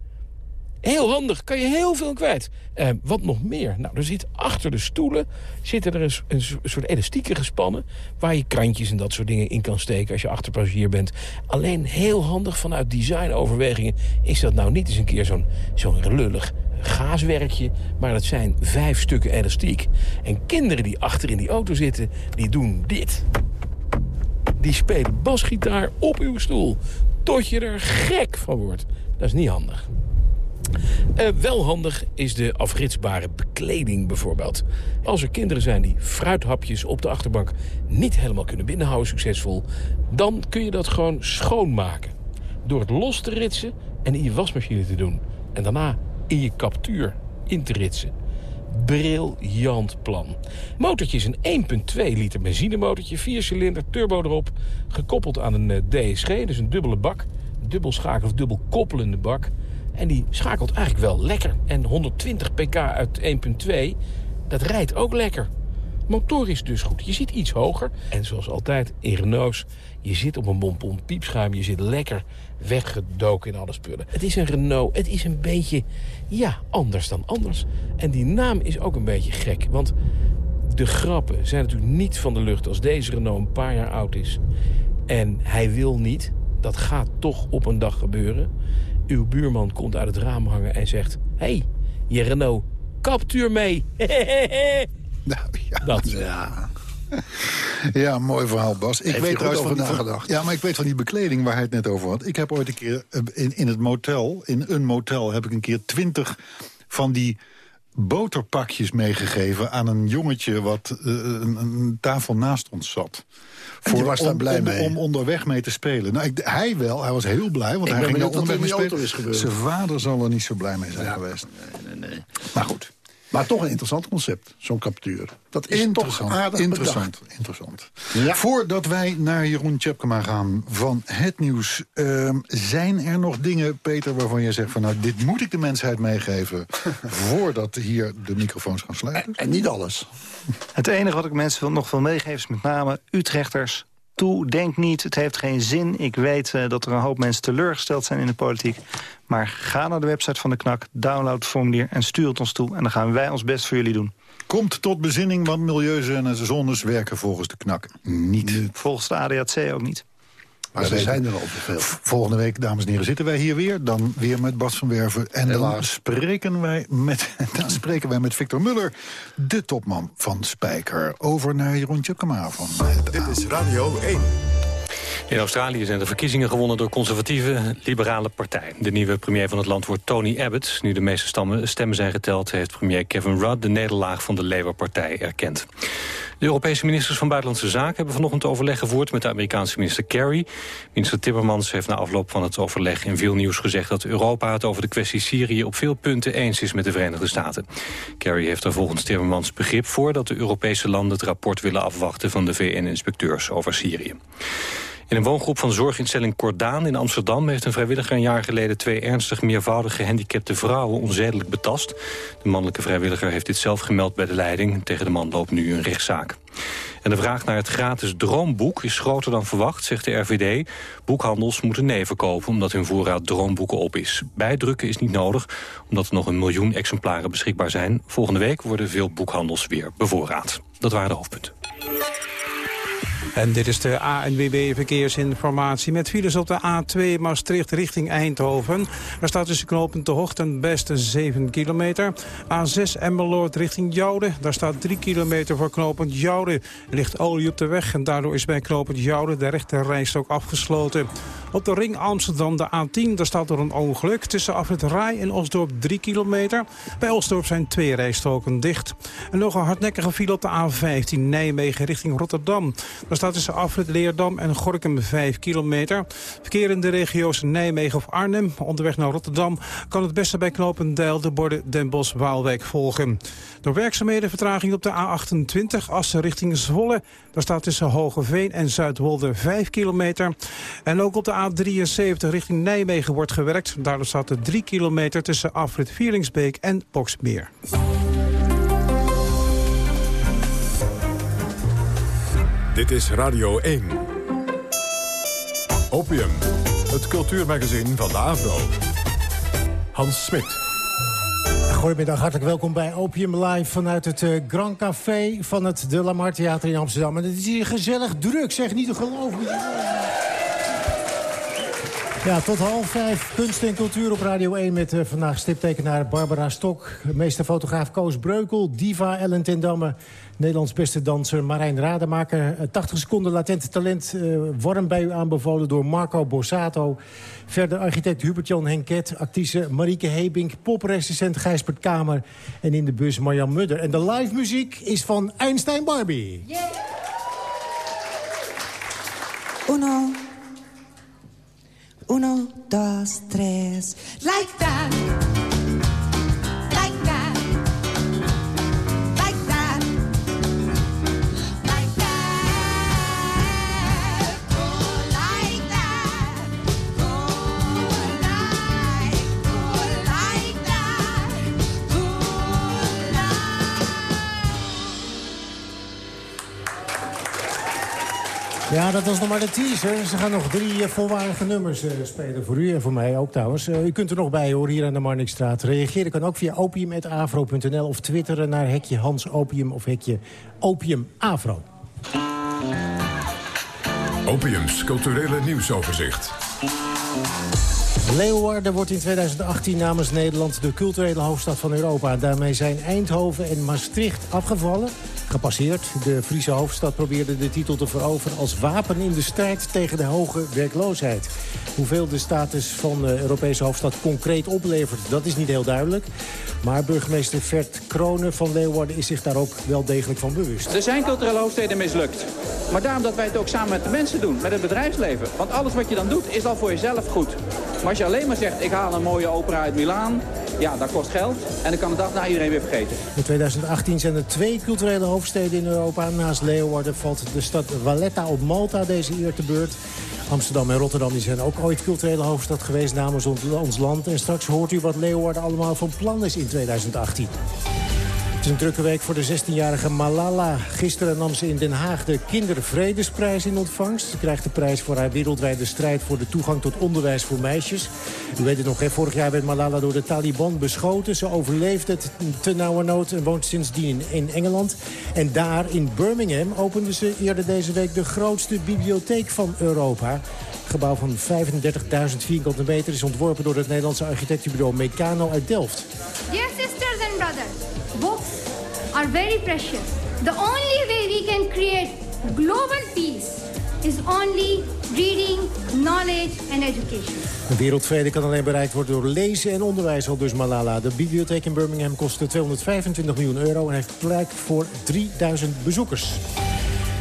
Heel handig, kan je heel veel kwijt. Uh, wat nog meer? Nou, er zit achter de stoelen zitten er een, soort elastieken gespannen... waar je krantjes en dat soort dingen in kan steken als je achterpassagier bent. Alleen heel handig vanuit designoverwegingen... is dat nou niet eens een keer zo'n zo'n lullig gaaswerkje, maar dat zijn vijf stukken elastiek. En kinderen die achter in die auto zitten, die doen dit. Die spelen basgitaar op uw stoel, tot je er gek van wordt. Dat is niet handig. Uh, wel handig is de afritsbare bekleding bijvoorbeeld. Als er kinderen zijn die fruithapjes op de achterbank niet helemaal kunnen binnenhouden succesvol... dan kun je dat gewoon schoonmaken. Door het los te ritsen en in je wasmachine te doen. En daarna in je captuur in te ritsen. Briljant plan. Motortje is een 1,2 liter benzinemotortje, 4 cilinder, turbo erop, gekoppeld aan een DSG, dus een dubbele bak, dubbel schakel of dubbel koppelende bak. En die schakelt eigenlijk wel lekker. En 120 pk uit 1,2, dat rijdt ook lekker. Motor is dus goed. Je zit iets hoger. En zoals altijd in Renaults, je zit op een bonbon piepschuim. Je zit lekker weggedoken in alle spullen. Het is een Renault. Het is een beetje, ja, anders dan anders. En die naam is ook een beetje gek. Want de grappen zijn natuurlijk niet van de lucht als deze Renault een paar jaar oud is. En hij wil niet. Dat gaat toch op een dag gebeuren. Uw buurman komt uit het raam hangen en zegt... Hé, hey, je Renault, captuur mee. Nou, ja. Dat. Ja. ja, mooi verhaal, Bas. Ik Heeft weet over van, nagedacht. Ja, maar ik weet van die bekleding waar hij het net over had. Ik heb ooit een keer eh, in, in het motel, in een motel... heb ik een keer twintig van die boterpakjes meegegeven... aan een jongetje wat eh, een, een tafel naast ons zat. Die was daar om, blij om, mee? om onderweg mee te spelen. Nou, ik, hij wel, hij was heel blij, want Ik hij ging daar onderweg er mee spelen. Zijn vader zal er niet zo blij mee zijn Ja, geweest. Nee, nee, nee. Maar goed. Maar toch een interessant concept, zo'n captuur. Dat is toch Interessant, aardig interessant, interessant. Ja. Voordat wij naar Jeroen Tjepkema gaan van het nieuws... ehm, zijn er nog dingen, Peter, waarvan jij zegt... van nou, dit moet ik de mensheid meegeven... voordat hier de microfoons gaan sluiten? En niet alles. Het enige wat ik mensen wil, nog wil meegeven is met name Utrechters... toe. Denk niet, het heeft geen zin. Ik weet uh, dat er een hoop mensen teleurgesteld zijn in de politiek. Maar ga naar de website van de KNAK, download het formulier en stuur het ons toe. En dan gaan wij ons best voor jullie doen. Komt tot bezinning, want milieuzones werken volgens de KNAK niet. Volgens de ADAC ook niet. Maar ze zijn er al veel. Volgende week, dames en heren, zitten wij hier weer. Dan weer met Bas van Werven. En dan spreken, wij met, dan spreken wij met Victor Muller, de topman van Spijker. Over naar Jeroen Tjepkema van Dit is Radio 1. In Australië zijn de verkiezingen gewonnen door conservatieve liberale partij. De nieuwe premier van het land wordt Tony Abbott. Nu de meeste stemmen zijn geteld, heeft premier Kevin Rudd de nederlaag van de Labour-partij erkend. De Europese ministers van Buitenlandse Zaken hebben vanochtend overleg gevoerd met de Amerikaanse minister Kerry. Minister Timmermans heeft na afloop van het overleg in veel nieuws gezegd dat Europa het over de kwestie Syrië op veel punten eens is met de Verenigde Staten. Kerry heeft er volgens Timmermans begrip voor dat de Europese landen het rapport willen afwachten van de VN-inspecteurs over Syrië. In een woongroep van zorginstelling Cordaan in Amsterdam... heeft een vrijwilliger een jaar geleden twee ernstig meervoudig gehandicapte vrouwen onzedelijk betast. De mannelijke vrijwilliger heeft dit zelf gemeld bij de leiding. Tegen de man loopt nu een rechtszaak. En de vraag naar het gratis droomboek is groter dan verwacht, zegt de RVD. Boekhandels moeten nee verkopen omdat hun voorraad droomboeken op is. Bijdrukken is niet nodig, omdat er nog een miljoen exemplaren beschikbaar zijn. Volgende week worden veel boekhandels weer bevoorraad. Dat waren de hoofdpunten. En dit is de ANWB Verkeersinformatie met files op de A2 Maastricht richting Eindhoven. Daar staat tussen knooppunt de Hocht en beste 7 kilometer. A6 Emmeloord richting Joude. Daar staat 3 kilometer voor knooppunt Joude. Er ligt olie op de weg en daardoor is bij knooppunt Joude de rechterrijstok afgesloten. Op de ring Amsterdam de A10, daar staat er een ongeluk. Tussen Afrit Rai en Osdorp 3 kilometer. Bij Osdorp zijn twee rijstroken dicht. En nog een hardnekkige file op de A15 Nijmegen richting Rotterdam. Tussen Afrit Leerdam en Gorkum 5 kilometer. Verkeer in de regio's Nijmegen of Arnhem. Onderweg naar Rotterdam kan het beste bij Knopendijl de borden Den Bosch-Waalwijk volgen. Door werkzaamheden vertraging op de A28 Assen richting Zwolle. Daar staat tussen Hogeveen en Zuidwolde 5 kilometer. En ook op de A73 richting Nijmegen wordt gewerkt. Daardoor staat er 3 kilometer tussen afrit Vieringsbeek en Boksmeer. Dit is Radio 1. Opium, het cultuurmagazin van de AVRO. Hans Smit. Goedemiddag, hartelijk welkom bij Opium Live vanuit het uh, Grand Café van het De Lamar Theater in Amsterdam. En het is hier gezellig druk, zeg niet te geloven. Ja, tot half vijf kunst en cultuur op Radio 1 met uh, vandaag stiptekenaar Barbara Stok... meesterfotograaf Koos Breukel, diva Ellen ten Damme... Nederlands beste danser Marijn Rademaker. 80 eh, seconden latente talent uh, warm bij u aanbevolen door Marco Borsato. Verder architect Hubert-Jan Henket, actrice Marieke Hebink... popresident Gijsbert Kamer en in de bus Marjan Mudder. En de live muziek is van Einstein Barbie. Uno, Uno, dos, tres. Like that. Ja, dat was nog maar de teaser. Ze gaan nog drie uh, volwaardige nummers uh, spelen voor u en voor mij ook trouwens. Uh, u kunt er nog bij horen hier aan de Marnixstraat. Reageren kan ook via opium.afro.nl of twitteren naar hekje Hans Opium of hekje Opium Afro. Opiums culturele nieuwsoverzicht. Leeuwarden wordt in 2018 namens Nederland de culturele hoofdstad van Europa. Daarmee zijn Eindhoven en Maastricht afgevallen gepasseerd. De Friese hoofdstad probeerde de titel te veroveren als wapen in de strijd tegen de hoge werkloosheid. Hoeveel de status van de Europese hoofdstad concreet oplevert, dat is niet heel duidelijk. Maar burgemeester Vert Kronen van Leeuwarden is zich daar ook wel degelijk van bewust. Er zijn culturele hoofdsteden mislukt. Maar daarom dat wij het ook samen met de mensen doen, met het bedrijfsleven. Want alles wat je dan doet, is al voor jezelf goed. Als je alleen maar zegt, ik haal een mooie opera uit Milaan... ja, dat kost geld en dan kan de dag na iedereen weer vergeten. In 2018 zijn er twee culturele hoofdsteden in Europa. Naast Leeuwarden valt de stad Valletta op Malta deze eer te beurt. Amsterdam en Rotterdam die zijn ook ooit culturele hoofdstad geweest namens ons land. En straks hoort u wat Leeuwarden allemaal van plan is in 2018. Het is een drukke week voor de 16-jarige Malala. Gisteren nam ze in Den Haag de Kindervredesprijs in ontvangst. Ze krijgt de prijs voor haar wereldwijde strijd voor de toegang tot onderwijs voor meisjes. U weet het nog, hè? vorig jaar werd Malala door de Taliban beschoten. Ze overleefde het te nauwernood en woont sindsdien in Engeland. En daar in Birmingham opende ze eerder deze week de grootste bibliotheek van Europa. Het gebouw van 35.000 vierkante meter is ontworpen door het Nederlandse architectenbureau Meccano uit Delft. Dear sisters and brothers, are very precious. The only way we can create global peace is only reading, knowledge and education. Een wereldvrede kan alleen bereikt worden door lezen en onderwijs, al dus Malala. De bibliotheek in Birmingham kostte 225 miljoen euro... en heeft plek voor 3000 bezoekers.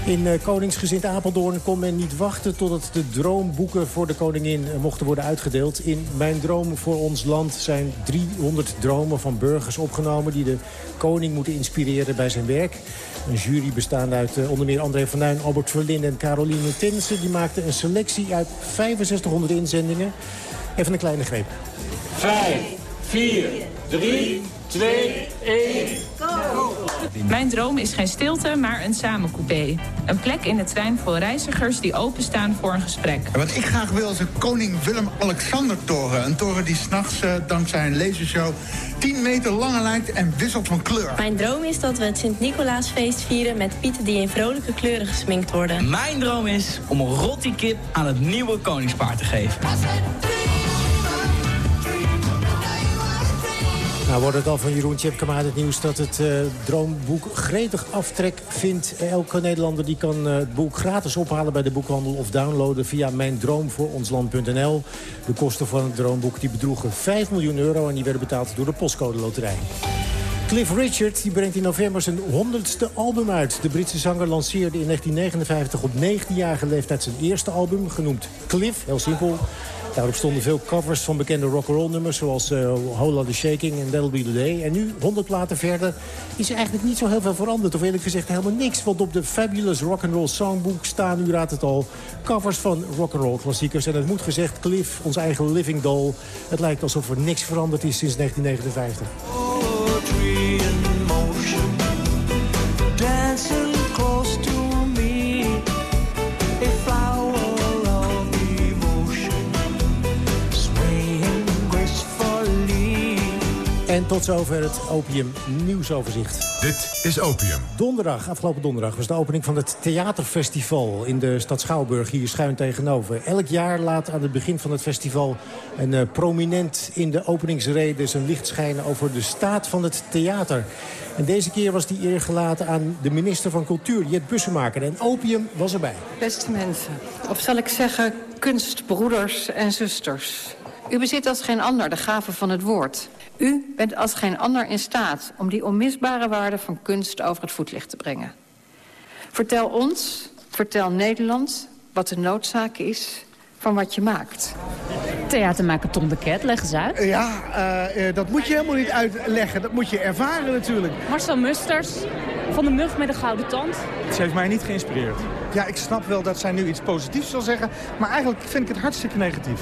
In uh, Koningsgezind Apeldoorn kon men niet wachten totdat de droomboeken voor de koningin uh, mochten worden uitgedeeld. In Mijn Droom voor ons land zijn 300 dromen van burgers opgenomen die de koning moeten inspireren bij zijn werk. Een jury bestaande uit uh, onder meer André van Duin, Albert Verlinde en Caroline Tinsen. Die maakte een selectie uit 6500 inzendingen. Even een kleine greep. 5, 4, 3, 2, 1, go! Mijn droom is geen stilte, maar een samencoupé. Een plek in de trein voor reizigers die openstaan voor een gesprek. Wat ik graag wil is een koning Willem-Alexander-toren. Een toren die s'nachts uh, dankzij een lasershow 10 meter langer lijkt en wisselt van kleur. Mijn droom is dat we het Sint-Nicolaasfeest vieren met pieten die in vrolijke kleuren gesminkt worden. Mijn droom is om een rotti-kip aan het nieuwe koningspaar te geven. Nou wordt het al van Jeroen Tjepkema het nieuws dat het uh, droomboek gretig aftrek vindt. Elke Nederlander die kan uh, het boek gratis ophalen bij de boekhandel of downloaden via mijndroomvooronsland.nl. De kosten van het droomboek die bedroegen 5 miljoen euro en die werden betaald door de postcode loterij. Cliff Richard die brengt in november zijn 100ste album uit. De Britse zanger lanceerde in 1959 op 19-jarige leeftijd zijn eerste album, genoemd Cliff, heel simpel. Daarop stonden veel covers van bekende rock'n'roll nummers... zoals uh, Hola the Shaking en That'll Be the Day. En nu, 100 platen verder, is er eigenlijk niet zo heel veel veranderd. Of eerlijk gezegd helemaal niks. Want op de Fabulous Rock'n'Roll Songbook staan, u raadt het al... covers van rock'n'roll klassiekers. En het moet gezegd, Cliff, ons eigen living doll... het lijkt alsof er niks veranderd is sinds 1959. tree in motion, dancing. En tot zover het Opium nieuwsoverzicht. Dit is Opium. Donderdag, afgelopen donderdag, was de opening van het Theaterfestival... in de stad Schouwburg, hier schuin tegenover. Elk jaar laat aan het begin van het festival... een uh, prominent in de openingsrede zijn licht schijnen... over de staat van het theater. En deze keer was die eer gelaten aan de minister van Cultuur, Jet Bussemaker. En Opium was erbij. Beste mensen, of zal ik zeggen kunstbroeders en zusters... U bezit als geen ander de gave van het woord. U bent als geen ander in staat om die onmisbare waarde van kunst over het voetlicht te brengen. Vertel ons, vertel Nederland, wat de noodzaak is van wat je maakt. Theatermaker Tom de Ket, leg eens uit. Ja, uh, uh, dat moet je helemaal niet uitleggen. Dat moet je ervaren natuurlijk. Marcel Musters, van de mug met de gouden tand. Ze heeft mij niet geïnspireerd. Ja, ik snap wel dat zij nu iets positiefs zal zeggen. Maar eigenlijk vind ik het hartstikke negatief.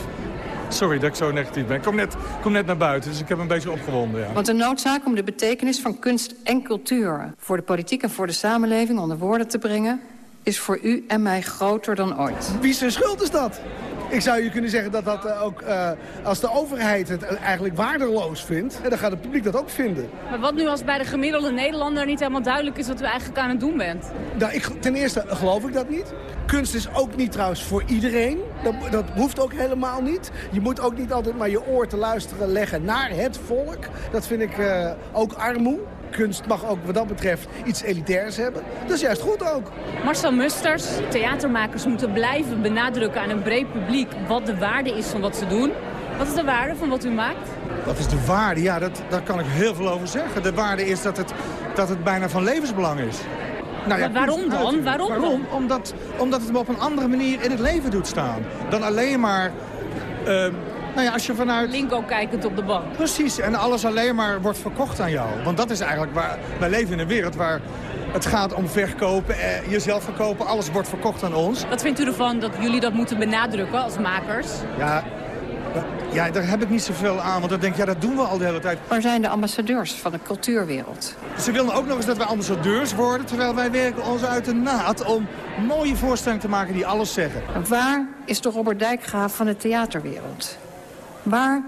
Sorry dat ik zo negatief ben. Ik kom net, kom net naar buiten, dus ik heb een beetje opgewonden. Ja. Want de noodzaak om de betekenis van kunst en cultuur... voor de politiek en voor de samenleving onder woorden te brengen... is voor u en mij groter dan ooit. Wie zijn schuld is dat? Ik zou je kunnen zeggen dat dat uh, ook, uh, als de overheid het eigenlijk waardeloos vindt... dan gaat het publiek dat ook vinden. Maar wat nu als bij de gemiddelde Nederlander niet helemaal duidelijk is... wat u eigenlijk aan het doen bent? Nou, ik, ten eerste geloof ik dat niet. Kunst is ook niet trouwens voor iedereen. Dat, dat hoeft ook helemaal niet. Je moet ook niet altijd maar je oor te luisteren leggen naar het volk. Dat vind ik uh, ook armoe kunst mag ook wat dat betreft iets elitairs hebben. Dat is juist goed ook. Marcel Musters, theatermakers moeten blijven benadrukken aan een breed publiek... wat de waarde is van wat ze doen. Wat is de waarde van wat u maakt? Wat is de waarde? Ja, dat, daar kan ik heel veel over zeggen. De waarde is dat het, dat het bijna van levensbelang is. Nou ja, maar waarom dan? Waarom, waarom? Omdat, omdat het op een andere manier in het leven doet staan. Dan alleen maar... Uh, nou ja, als je vanuit... Linko kijkend op de bank. Precies, en alles alleen maar wordt verkocht aan jou. Want dat is eigenlijk waar... Wij leven in een wereld waar het gaat om verkopen, eh, jezelf verkopen. Alles wordt verkocht aan ons. Wat vindt u ervan dat jullie dat moeten benadrukken als makers? Ja, Ja, daar heb ik niet zoveel aan, want dan denk ik, ja, dat doen we al de hele tijd. Waar zijn de ambassadeurs van de cultuurwereld? Ze willen ook nog eens dat wij ambassadeurs worden, terwijl wij werken ons uit de naad om mooie voorstellingen te maken die alles zeggen. Waar is de Robert Dijkgraaf van de theaterwereld? Waar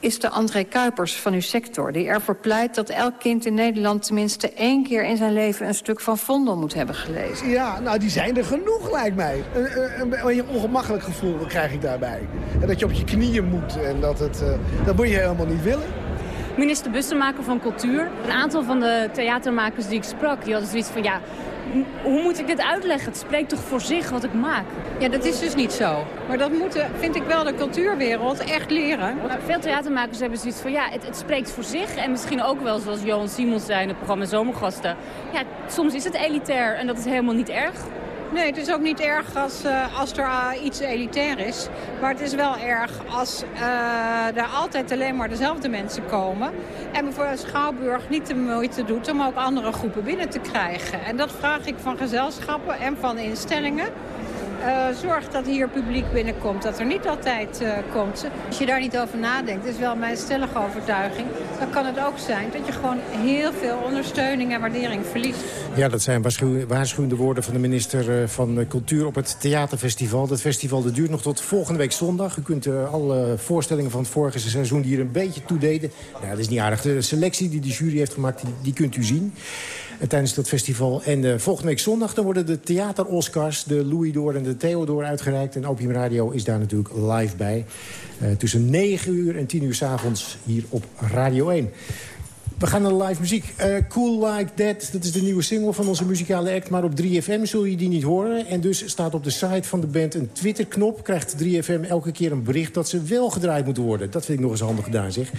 is de André Kuipers van uw sector... die ervoor pleit dat elk kind in Nederland tenminste één keer in zijn leven... een stuk van Vondel moet hebben gelezen? Ja, nou die zijn er genoeg lijkt mij. Een, een, een ongemakkelijk gevoel krijg ik daarbij. En dat je op je knieën moet en dat, het, uh, dat moet je helemaal niet willen. Minister Bussemaker van Cultuur. Een aantal van de theatermakers die ik sprak, die hadden zoiets van... ja, hoe moet ik dit uitleggen? Het spreekt toch voor zich wat ik maak? Ja, dat is dus niet zo. Maar dat moet, vind ik wel, de cultuurwereld echt leren. Veel theatermakers hebben zoiets van, ja, het, het, spreekt voor zich. En misschien ook wel, zoals Johan Simons zei in het programma Zomergasten. Ja, soms is het elitair en dat is helemaal niet erg. Nee, het is ook niet erg als, uh, als er uh, iets elitair is. Maar het is wel erg als uh, er altijd alleen maar dezelfde mensen komen. En bijvoorbeeld Schouwburg niet de moeite doet om ook andere groepen binnen te krijgen. En dat vraag ik van gezelschappen en van instellingen. Uh, zorg dat hier publiek binnenkomt, dat er niet altijd uh, komt. Als je daar niet over nadenkt, is wel mijn stellige overtuiging... dan kan het ook zijn dat je gewoon heel veel ondersteuning en waardering verliest. Ja, dat zijn waarschuwende woorden van de minister van Cultuur op het Theaterfestival. Dat festival dat duurt nog tot volgende week zondag. U kunt alle voorstellingen van het vorige seizoen die hier een beetje toe deden... Nou, dat is niet aardig. De selectie die de jury heeft gemaakt, die, die kunt u zien tijdens dat festival. En uh, volgende week zondag dan worden de theater-Oscars... de Louis Door en de Theodor uitgereikt. En Opium Radio is daar natuurlijk live bij. Uh, tussen 9 uur en 10 uur s avonds hier op Radio 1. We gaan naar live muziek. Uh, cool Like That, dat is de nieuwe single van onze muzikale act. Maar op 3FM zul je die niet horen. En dus staat op de site van de band een Twitter-knop. Krijgt 3FM elke keer een bericht dat ze wel gedraaid moeten worden. Dat vind ik nog eens handig gedaan, zeg.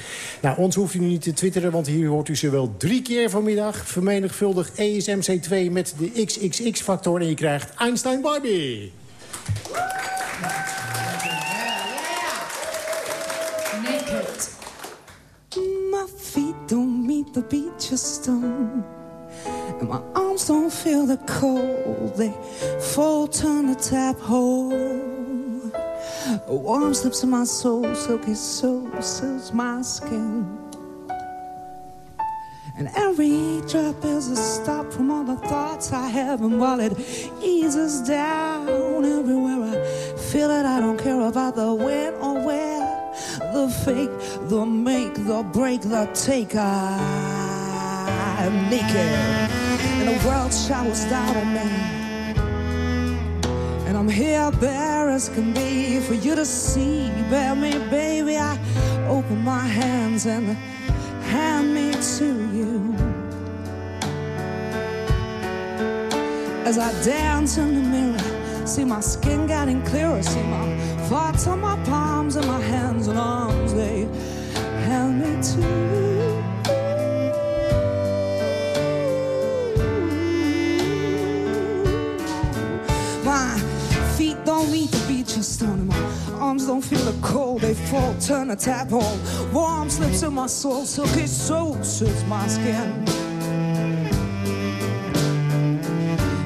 Nou, ons hoeft u niet te twitteren, want hier hoort u ze wel drie keer vanmiddag. Vermenigvuldig ESMC2 met de XXX-factor. En je krijgt Einstein Barbie. The beach of stone. And my arms don't feel the cold. They fall, turn the tap hole. A warm slips in my soul, silky soul, sills my skin. And every drop is a stop from all the thoughts I have. And while it eases down everywhere, I feel that I don't care about the when or where. The fake, the make, the break, the take. I'm naked. And the world showers down on me. And I'm here bare as can be for you to see. Bear me, baby. I open my hands and hand me to you. As I dance in the mirror, see my skin getting clearer, see my thoughts on my palms and my hands and arms, turn a tap on. Warm slips in my soul. Silky soul suits my skin.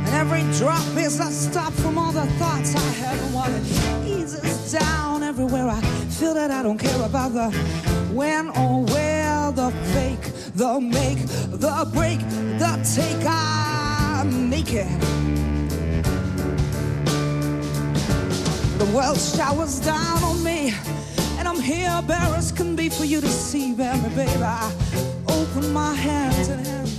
And every drop is a stop from all the thoughts I have. And while it eases down everywhere, I feel that I don't care about the when or where, the fake, the make, the break, the take. I'm naked. The world showers down on me, and I'm here bare as can be for you to see, baby, baby. I open my hands and hand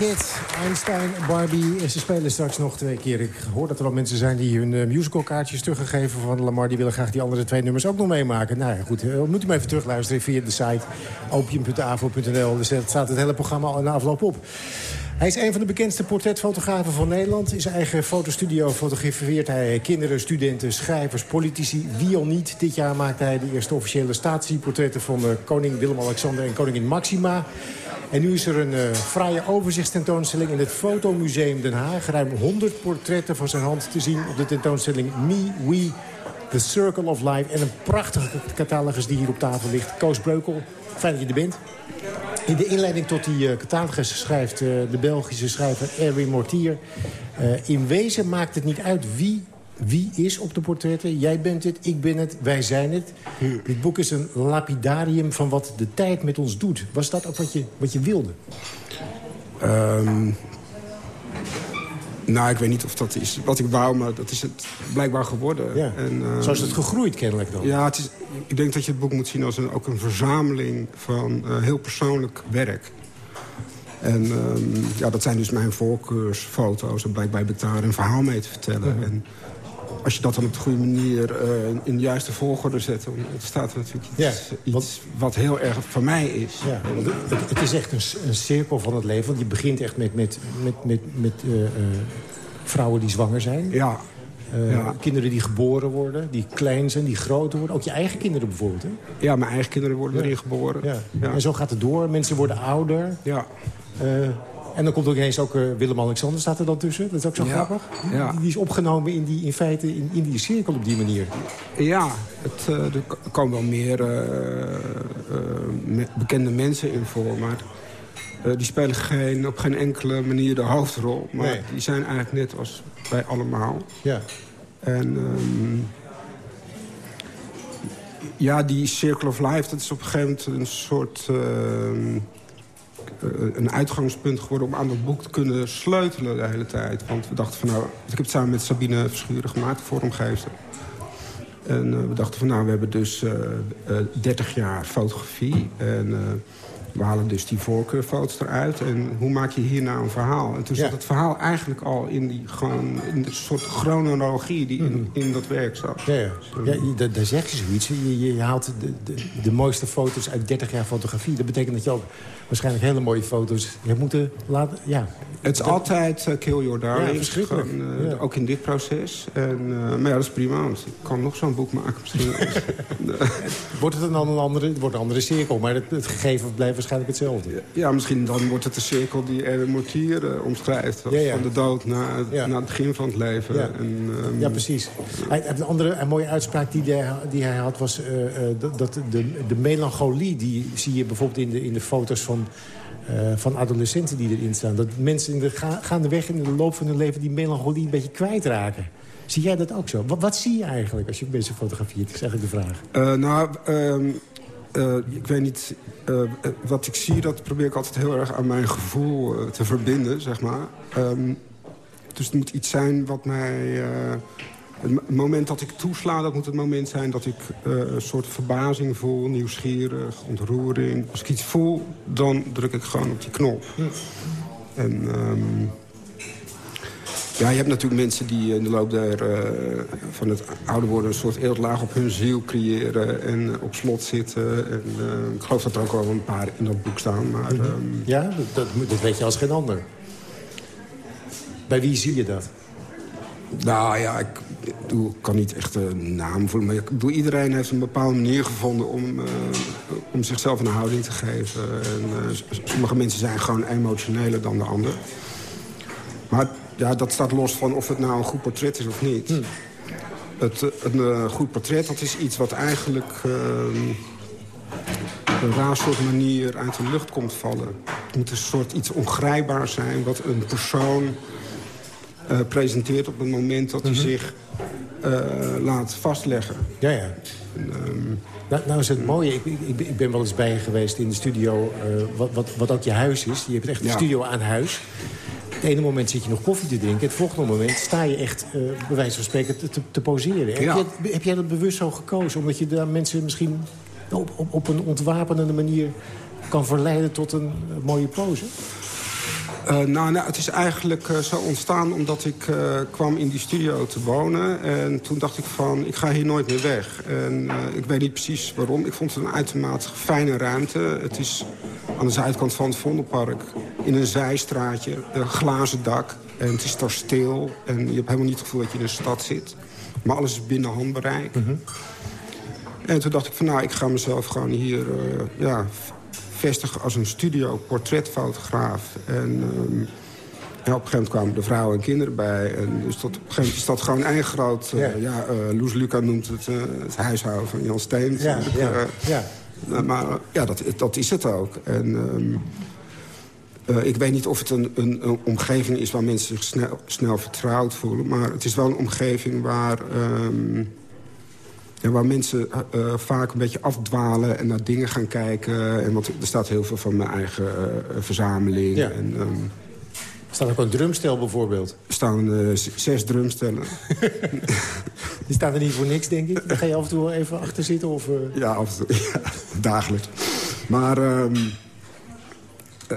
Naked, Einstein, Barbie. Ze spelen straks nog twee keer. Ik hoor dat er al mensen zijn die hun uh, musicalkaartjes teruggegeven van Lamar. Die willen graag die andere twee nummers ook nog meemaken. Nou ja, goed. Uh, moet u maar even terugluisteren via de site opium.avo.nl. Dus daar staat het hele programma al in afloop op. Hij is een van de bekendste portretfotografen van Nederland. In zijn eigen fotostudio fotografeert hij kinderen, studenten, schrijvers, politici. Wie al niet. Dit jaar maakte hij de eerste officiële statieportretten van uh, koning Willem-Alexander en koningin Maxima. En nu is er een uh, fraaie overzichtstentoonstelling in het Fotomuseum Den Haag. Ruim 100 portretten van zijn hand te zien op de tentoonstelling Me, We, The Circle of Life. En een prachtige catalogus die hier op tafel ligt. Koos Breukel, fijn dat je er bent. In de inleiding tot die uh, catalogus schrijft uh, de Belgische schrijver Erwin Mortier... in wezen maakt het niet uit wie wie is op de portretten? Jij bent het, ik ben het, wij zijn het. Dit boek is een lapidarium van wat de tijd met ons doet. Was dat ook wat je, wat je wilde? Um, nou, ik weet niet of dat is wat ik wou, maar dat is het blijkbaar geworden. Ja. En, um, Zo is het gegroeid kennelijk dan? Ja, het is, ik denk dat je het boek moet zien als een, ook een verzameling van uh, heel persoonlijk werk. En um, ja, dat zijn dus mijn voorkeursfoto's. En blijkbaar heb ik daar een verhaal mee te vertellen. Ja. En, als je dat dan op de goede manier uh, in de juiste volgorde zet... dan ontstaat er natuurlijk iets, ja, iets wat heel erg voor mij is. Ja, het, het, is echt een, een, cirkel van het leven. Want je begint echt met, met, met, met, met uh, uh, vrouwen die zwanger zijn. Ja. ja. Kinderen die geboren worden, die klein zijn, die groter worden. Ook je eigen kinderen bijvoorbeeld, hè? Ja, mijn eigen kinderen worden erin geboren. Ja. En zo gaat het door. Mensen worden ouder. Ja. En dan komt ook ineens ook uh, Willem-Alexander staat er dan tussen. Dat is ook zo ja, grappig. Ja. Die, die, is opgenomen in, die, in feite in, in die cirkel op die manier. Ja, het, uh, er komen wel meer me bekende mensen in voor. Maar die spelen geen, op geen enkele manier de hoofdrol. Maar nee. die zijn eigenlijk net als wij allemaal. Ja. En... Um, ja, die Circle of Life, dat is op een gegeven moment een soort een uitgangspunt geworden om aan dat boek te kunnen sleutelen de hele tijd. Want we dachten van nou, ik heb het samen met Sabine Verschuren gemaakt, vormgever. En uh, we dachten van nou, we hebben dus uh, uh, 30 jaar fotografie. En we halen dus die voorkeurfoto's eruit. En hoe maak je hier nou een verhaal? En toen zat het verhaal eigenlijk al in die gewoon, in de soort chronologie die in, in dat werk zat. Ja, ja. ja daar zeg je zoiets. Je, je, je haalt de, de, de, mooiste foto's uit 30 jaar fotografie. Dat betekent dat je ook waarschijnlijk hele mooie foto's hebt moeten laten... Ja. Het is dat... altijd uh, kill your darling. Ja, verschrikkelijk. Gewoon, uh, ja. Ook in dit proces. En, uh, maar ja, dat is prima. Want ik kan nog zo'n boek maken misschien. wordt het dan een andere, wordt een andere cirkel, maar het, het gegeven blijft waarschijnlijk hetzelfde. Ja, misschien dan wordt het de cirkel die Erwin Mortier omschrijft. Ja, ja. Van de dood naar, naar het begin van het leven. Ja, en, um... ja precies. Hij, een andere een mooie uitspraak die, de, die hij had was dat, dat de, de melancholie... die zie je bijvoorbeeld in de, in de foto's van uh, van adolescenten die erin staan. Dat mensen in de ga gaandeweg in de loop van hun leven die melancholie een beetje kwijtraken. Zie jij dat ook zo? Wat, wat zie je eigenlijk als je mensen fotografeert? Dat is eigenlijk de vraag. Uh, nou, um, uh, ik weet niet... wat ik zie, dat probeer ik altijd heel erg aan mijn gevoel te verbinden, zeg maar. Um, dus het moet iets zijn wat mij... Het moment dat ik toesla, dat moet het moment zijn dat ik een soort verbazing voel, nieuwsgierig, ontroering. Als ik iets voel, dan druk ik gewoon op die knop. En um, ja, je hebt natuurlijk mensen die in de loop der, uh, van het ouder worden... een soort eeltlaag op hun ziel creëren en op slot zitten. En, uh, ik geloof dat er ook wel een paar in dat boek staan. Maar, um... Ja, dat, dat, dat weet je als geen ander. Bij wie zie je dat? Nou ja, ik, bedoel, ik kan niet echt een naam voelen. Maar ik bedoel, iedereen heeft een bepaalde manier gevonden om, uh, om zichzelf een houding te geven. En, uh, sommige mensen zijn gewoon emotioneler dan de ander. Maar ja, dat staat los van of het nou een goed portret is of niet. Hm. Het, een uh, goed portret, dat is iets wat eigenlijk ehm, op een raar soort manier uit de lucht komt vallen. Het moet een soort iets ongrijpbaars zijn, wat een persoon uh, presenteert op het moment dat hij -hmm. zich laat vastleggen. Ja, ja. En, um, nou, nou is het mooie, ik, ik, ik, ben wel eens bij je geweest in de studio... Wat, wat, wat ook je huis is. Je hebt echt een ja. studio aan huis. Het ene moment zit je nog koffie te drinken. Het volgende moment sta je echt, uh, bij wijze van spreken, te, te poseren. Ja. Heb, jij dat bewust zo gekozen? Omdat je daar mensen misschien op, op, op een ontwapenende manier kan verleiden tot een mooie pose? Uh, nou, nou, het is eigenlijk uh, zo ontstaan omdat ik uh, kwam in die studio te wonen. En toen dacht ik van, ik ga hier nooit meer weg. En ik weet niet precies waarom. Ik vond het een uitermate fijne ruimte. Het is aan de zuidkant van het Vondelpark. In een zijstraatje, een glazen dak. En het is daar stil. En je hebt helemaal niet het gevoel dat je in een stad zit. Maar alles is binnen handbereik. Mm -hmm. En toen dacht ik van, nou, ik ga mezelf gewoon hier ja, vestigen als een studio portretfotograaf. En um, ja, op een gegeven moment kwamen de vrouwen en kinderen bij. En dus tot, op een gegeven moment is dat gewoon één groot... Uh, ja, ja uh, Loes Luca noemt het het huishouden van Jan Steen. Ja, ja, ja. maar ja, dat, dat is het ook. En... Um, uh, ik weet niet of het een, een, een, omgeving is waar mensen zich snel, snel vertrouwd voelen. Maar het is wel een omgeving waar... Um, ja, waar mensen uh, vaak een beetje afdwalen en naar dingen gaan kijken. En want er staat heel veel van mijn eigen uh, verzameling. Ja. En, um, er staat ook een drumstel bijvoorbeeld. Er staan uh, zes drumstellen. Die staan er niet voor niks, denk ik. Daar ga je af en toe wel even achter zitten? Of, Ja, af en toe. Ja, dagelijks. Maar... Um,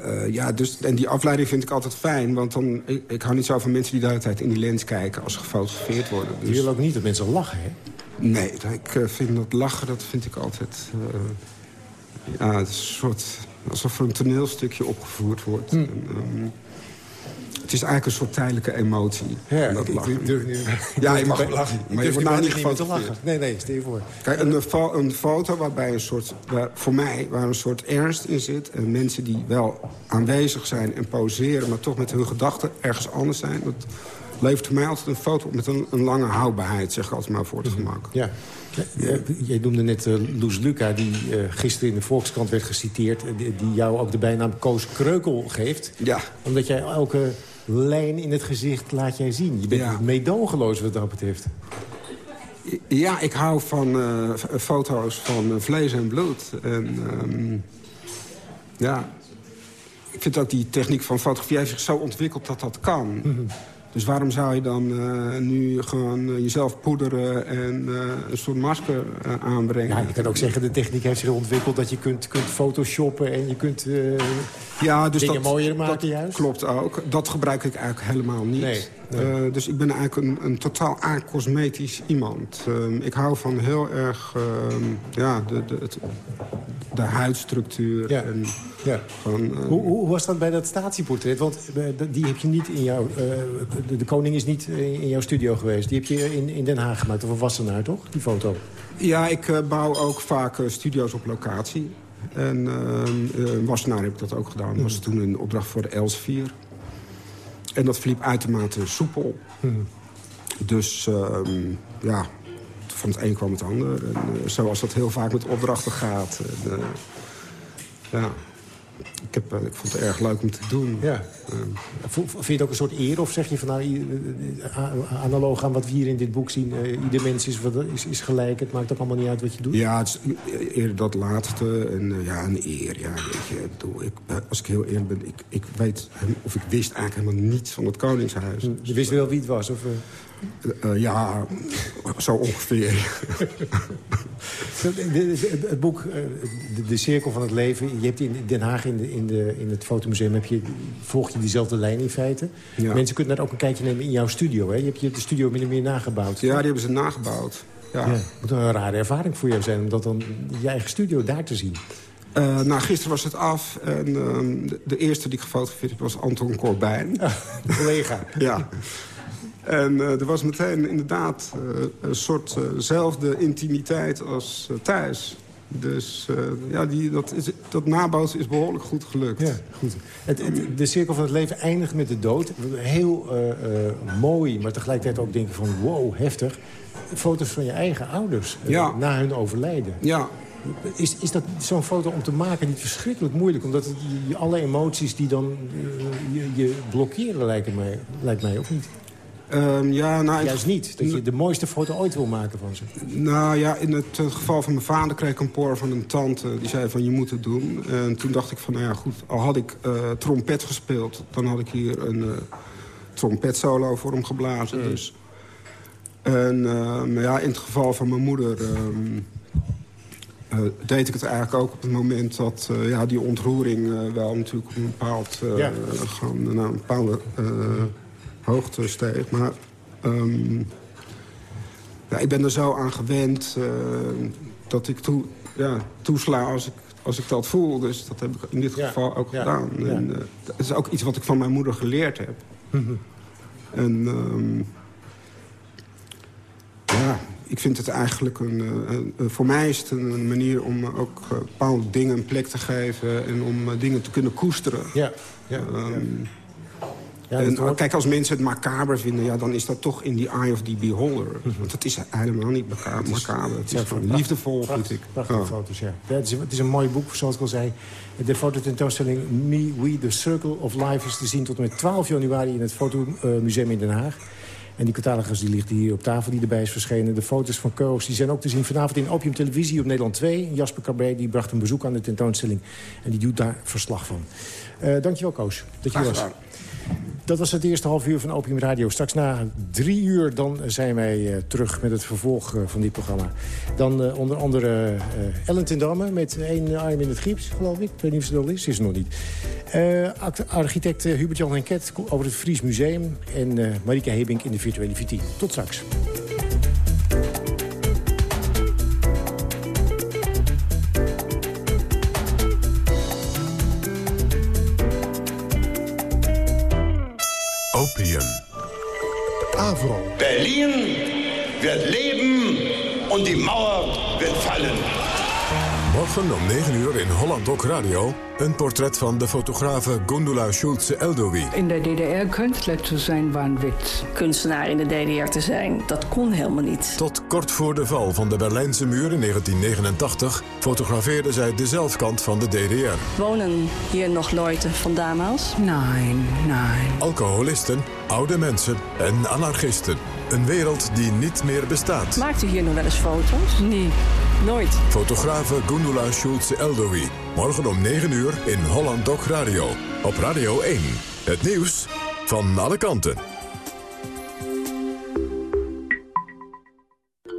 uh, ja, dus, en die afleiding vind ik altijd fijn. Want dan, ik, ik hou niet zo van mensen die de hele tijd in die lens kijken... als ze gefotografeerd worden. Dus... Je wil ook niet dat mensen lachen, hè? Nee, ik uh, vind dat lachen, dat vind ik altijd... Uh, ja, het is een soort... alsof er een toneelstukje opgevoerd wordt. Hm. En, um, het is eigenlijk een soort tijdelijke emotie. Ja, dat lachen. ik ja, je mag lachen. Maar je wordt nou niet te lachen. Nee, nee, stel je voor. Kijk, een, een foto waarbij een soort... Waar, voor mij, waar een soort ernst in zit... en mensen die wel aanwezig zijn en poseren... maar toch met hun gedachten ergens anders zijn... Dat, levert voor mij altijd een foto op met een, een lange houdbaarheid, zeg ik altijd maar voor het gemak. Ja. ja. Jij noemde net uh, Loes Luca, die uh, gisteren in de Volkskrant werd geciteerd... Die, die, jou ook de bijnaam Koos Kreukel geeft. Ja. Omdat jij elke lijn in het gezicht laat jij zien. Je bent ja. meedogenloos wat dat betreft. Ja, ik hou van uh, foto's van vlees en bloed. En um, ja, ik vind ook die techniek van fotografie heeft zich zo ontwikkeld dat dat kan. Mhm. Mm -hmm. Dus waarom zou je dan uh, nu gewoon uh, jezelf poederen en uh, een soort masker aanbrengen? Ja, je kan ook zeggen, de techniek heeft zich ontwikkeld... dat je kunt, kunt photoshoppen en je kunt ja, dus dingen dat, mooier maken dat juist. klopt ook. Dat gebruik ik eigenlijk helemaal niet. Nee, nee. dus ik ben eigenlijk een, een totaal acosmetisch iemand. ik hou van heel erg ja, de, de, het, de huidstructuur. Ja. En ja. Gewoon, hoe, hoe was dat bij dat statieportret? Want die heb je niet in jouw... De, de, koning is niet in jouw studio geweest. Die heb je in, in Den Haag gemaakt, of een Wassenaar, toch? Die foto. Ja, ik uh, bouw ook vaak uh, studio's op locatie. En uh, Wassenaar heb ik dat ook gedaan. Dat was toen een opdracht voor de Elsevier. En dat verliep uitermate soepel. Hmm. Dus um, ja, van het een kwam het ander. En, uh, zoals dat heel vaak met opdrachten gaat. En, uh, ja, ik, heb, uh, ik vond het erg leuk om te doen. Ja. Vind je het ook een soort eer? Of zeg je van nou, analoog aan wat we hier in dit boek zien... ieder mens is, is, is gelijk, het maakt ook allemaal niet uit wat je doet? Ja, het is eerder dat laatste. En ja, een eer. Ja, weet je, bedoel, ik, als ik heel eerlijk ben, ik, ik weet... of ik wist eigenlijk helemaal niets van het Koningshuis. Hm, Je wist wel wie het was? Of, Uh, uh, ja, zo ongeveer. het boek uh, de, de, Cirkel van het Leven... je hebt in Den Haag in, de, in, de, in het fotomuseum... Heb je, volg je diezelfde lijn in feite. Ja. Mensen kunnen daar ook een kijkje nemen in jouw studio. Hè? Je hebt je de studio min of meer nagebouwd. Ja, die hebben ze nagebouwd. Ja. ja. Het moet een rare ervaring voor jou zijn... om dat dan je eigen studio daar te zien. Uh, nou, gisteren was het af. En uh, de, de, eerste die ik gefotografeerd heb was Anton Corbijn. Ah, collega. ja. En uh, er was meteen inderdaad uh, een soortzelfde uh intimiteit als thuis. Dus ja, die, dat, is, dat nabootsen is behoorlijk goed gelukt. Ja, goed. Het, het, de cirkel van het leven eindigt met de dood. Heel mooi, maar tegelijkertijd ook denk je van wow, heftig. Foto's van je eigen ouders ja. na hun overlijden. Ja, is, is dat zo'n foto om te maken niet verschrikkelijk moeilijk? Omdat het, alle emoties die dan uh, je, je, blokkeren lijken mij, lijkt mij, of niet? Um, ja, nou, Juist niet, dat je de mooiste foto ooit wil maken van ze. Nou ja, in het geval van mijn vader kreeg ik een poor van een tante. Die zei van, je moet het doen. En toen dacht ik van, nou ja, goed, al had ik uh, trompet gespeeld... dan had ik hier een uh, trompetsolo voor hem geblazen. Mm. Dus. En uh, ja, in het geval van mijn moeder... Um, deed ik het eigenlijk ook op het moment dat ja, die ontroering wel natuurlijk op een bepaald, ja. gaan, naar een bepaalde hoogte steeg. Maar um, ja, ik ben er zo aan gewend dat ik toe, ja, toesla als ik, als ik dat voel. Dus dat heb ik in dit geval ook gedaan. En, dat is ook iets wat ik van mijn moeder geleerd heb. En um, ja, ik vind het eigenlijk een, een, voor mij is het een manier om ook bepaalde dingen een plek te geven en om dingen te kunnen koesteren. Ja, ja, um, ja, en, kijk, als mensen het macaber vinden, ja, dan is dat toch in die eye of the beholder. Mhm. Want het is helemaal niet macaber. Het is, Het is gewoon liefdevol, vind ik. Prachtige foto's, ja. ja het, is, het, is, een mooi boek, zoals ik al zei. De fototentoonstelling Me, We, The Circle of Life... is te zien tot en met 12 januari in het Fotomuseum in Den Haag. En die catalogus die ligt hier op tafel die erbij is verschenen. De foto's van Koos die zijn ook te zien vanavond in Opium Televisie op Nederland 2. Jasper Cabret die bracht een bezoek aan de tentoonstelling. En die doet daar verslag van. Uh, dankjewel Koos, dat je was. Dat was het eerste half uur van Opium Radio. Straks na drie uur dan zijn wij uh, terug met het vervolg uh, van dit programma. Dan uh, onder andere Ellen ten Damme met één arm in het gips, geloof ik. Ik weet niet of ze dat is, is ze nog niet. architect Hubert-Jan Henket over het Fries Museum. En Marike Hebink in de virtuele VT. Tot straks. Morgen om 9 uur in Holland ook Radio... een portret van de fotografe Gundula Schulze-Eldowi. In de DDR kunstler te zijn was een wit. Kunstenaar in de DDR te zijn, dat kon helemaal niet. Tot kort voor de val van de Berlijnse muur in 1989... fotografeerde zij de zelfkant van de DDR. Wonen hier nog Leute van damals? Nee, nee. Alcoholisten, oude mensen en anarchisten. Een wereld die niet meer bestaat. Maakt u hier nog wel eens foto's? Nee, nooit. Fotografe Gundula Schulze-Eldowi. Morgen om 9 uur in Holland Doc Radio. Op Radio 1. Het nieuws van alle kanten.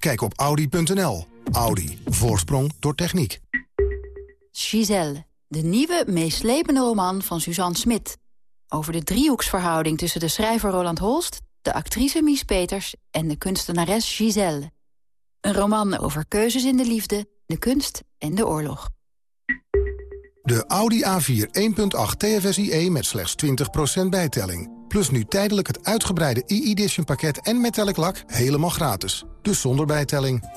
Kijk op Audi.nl. Audi. Voorsprong door techniek. Giselle. De nieuwe, meeslepende roman van Suzanne Smit. Over de driehoeksverhouding tussen de schrijver Roland Holst... de actrice Mies Peters en de kunstenares Giselle. Een roman over keuzes in de liefde, de kunst en de oorlog. De Audi A4 1.8 TFSIe met slechts 20% bijtelling. Plus nu tijdelijk het uitgebreide e-edition pakket en metallic lak helemaal gratis. Dus zonder bijtelling.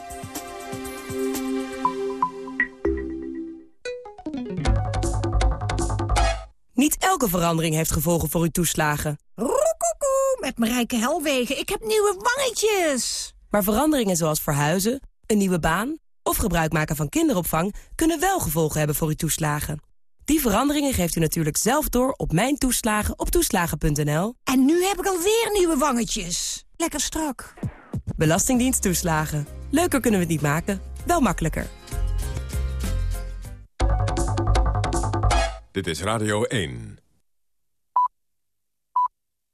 Niet elke verandering heeft gevolgen voor uw toeslagen. Roekoekoe, met Marijke Helwegen. Ik heb nieuwe wangetjes. Maar veranderingen zoals verhuizen, een nieuwe baan... of gebruik maken van kinderopvang... kunnen wel gevolgen hebben voor uw toeslagen. Die veranderingen geeft u natuurlijk zelf door op Mijn Toeslagen op toeslagen.nl. En nu heb ik alweer nieuwe wangetjes. Lekker strak. Belastingdienst toeslagen. Leuker kunnen we het niet maken, wel makkelijker. Dit is Radio 1.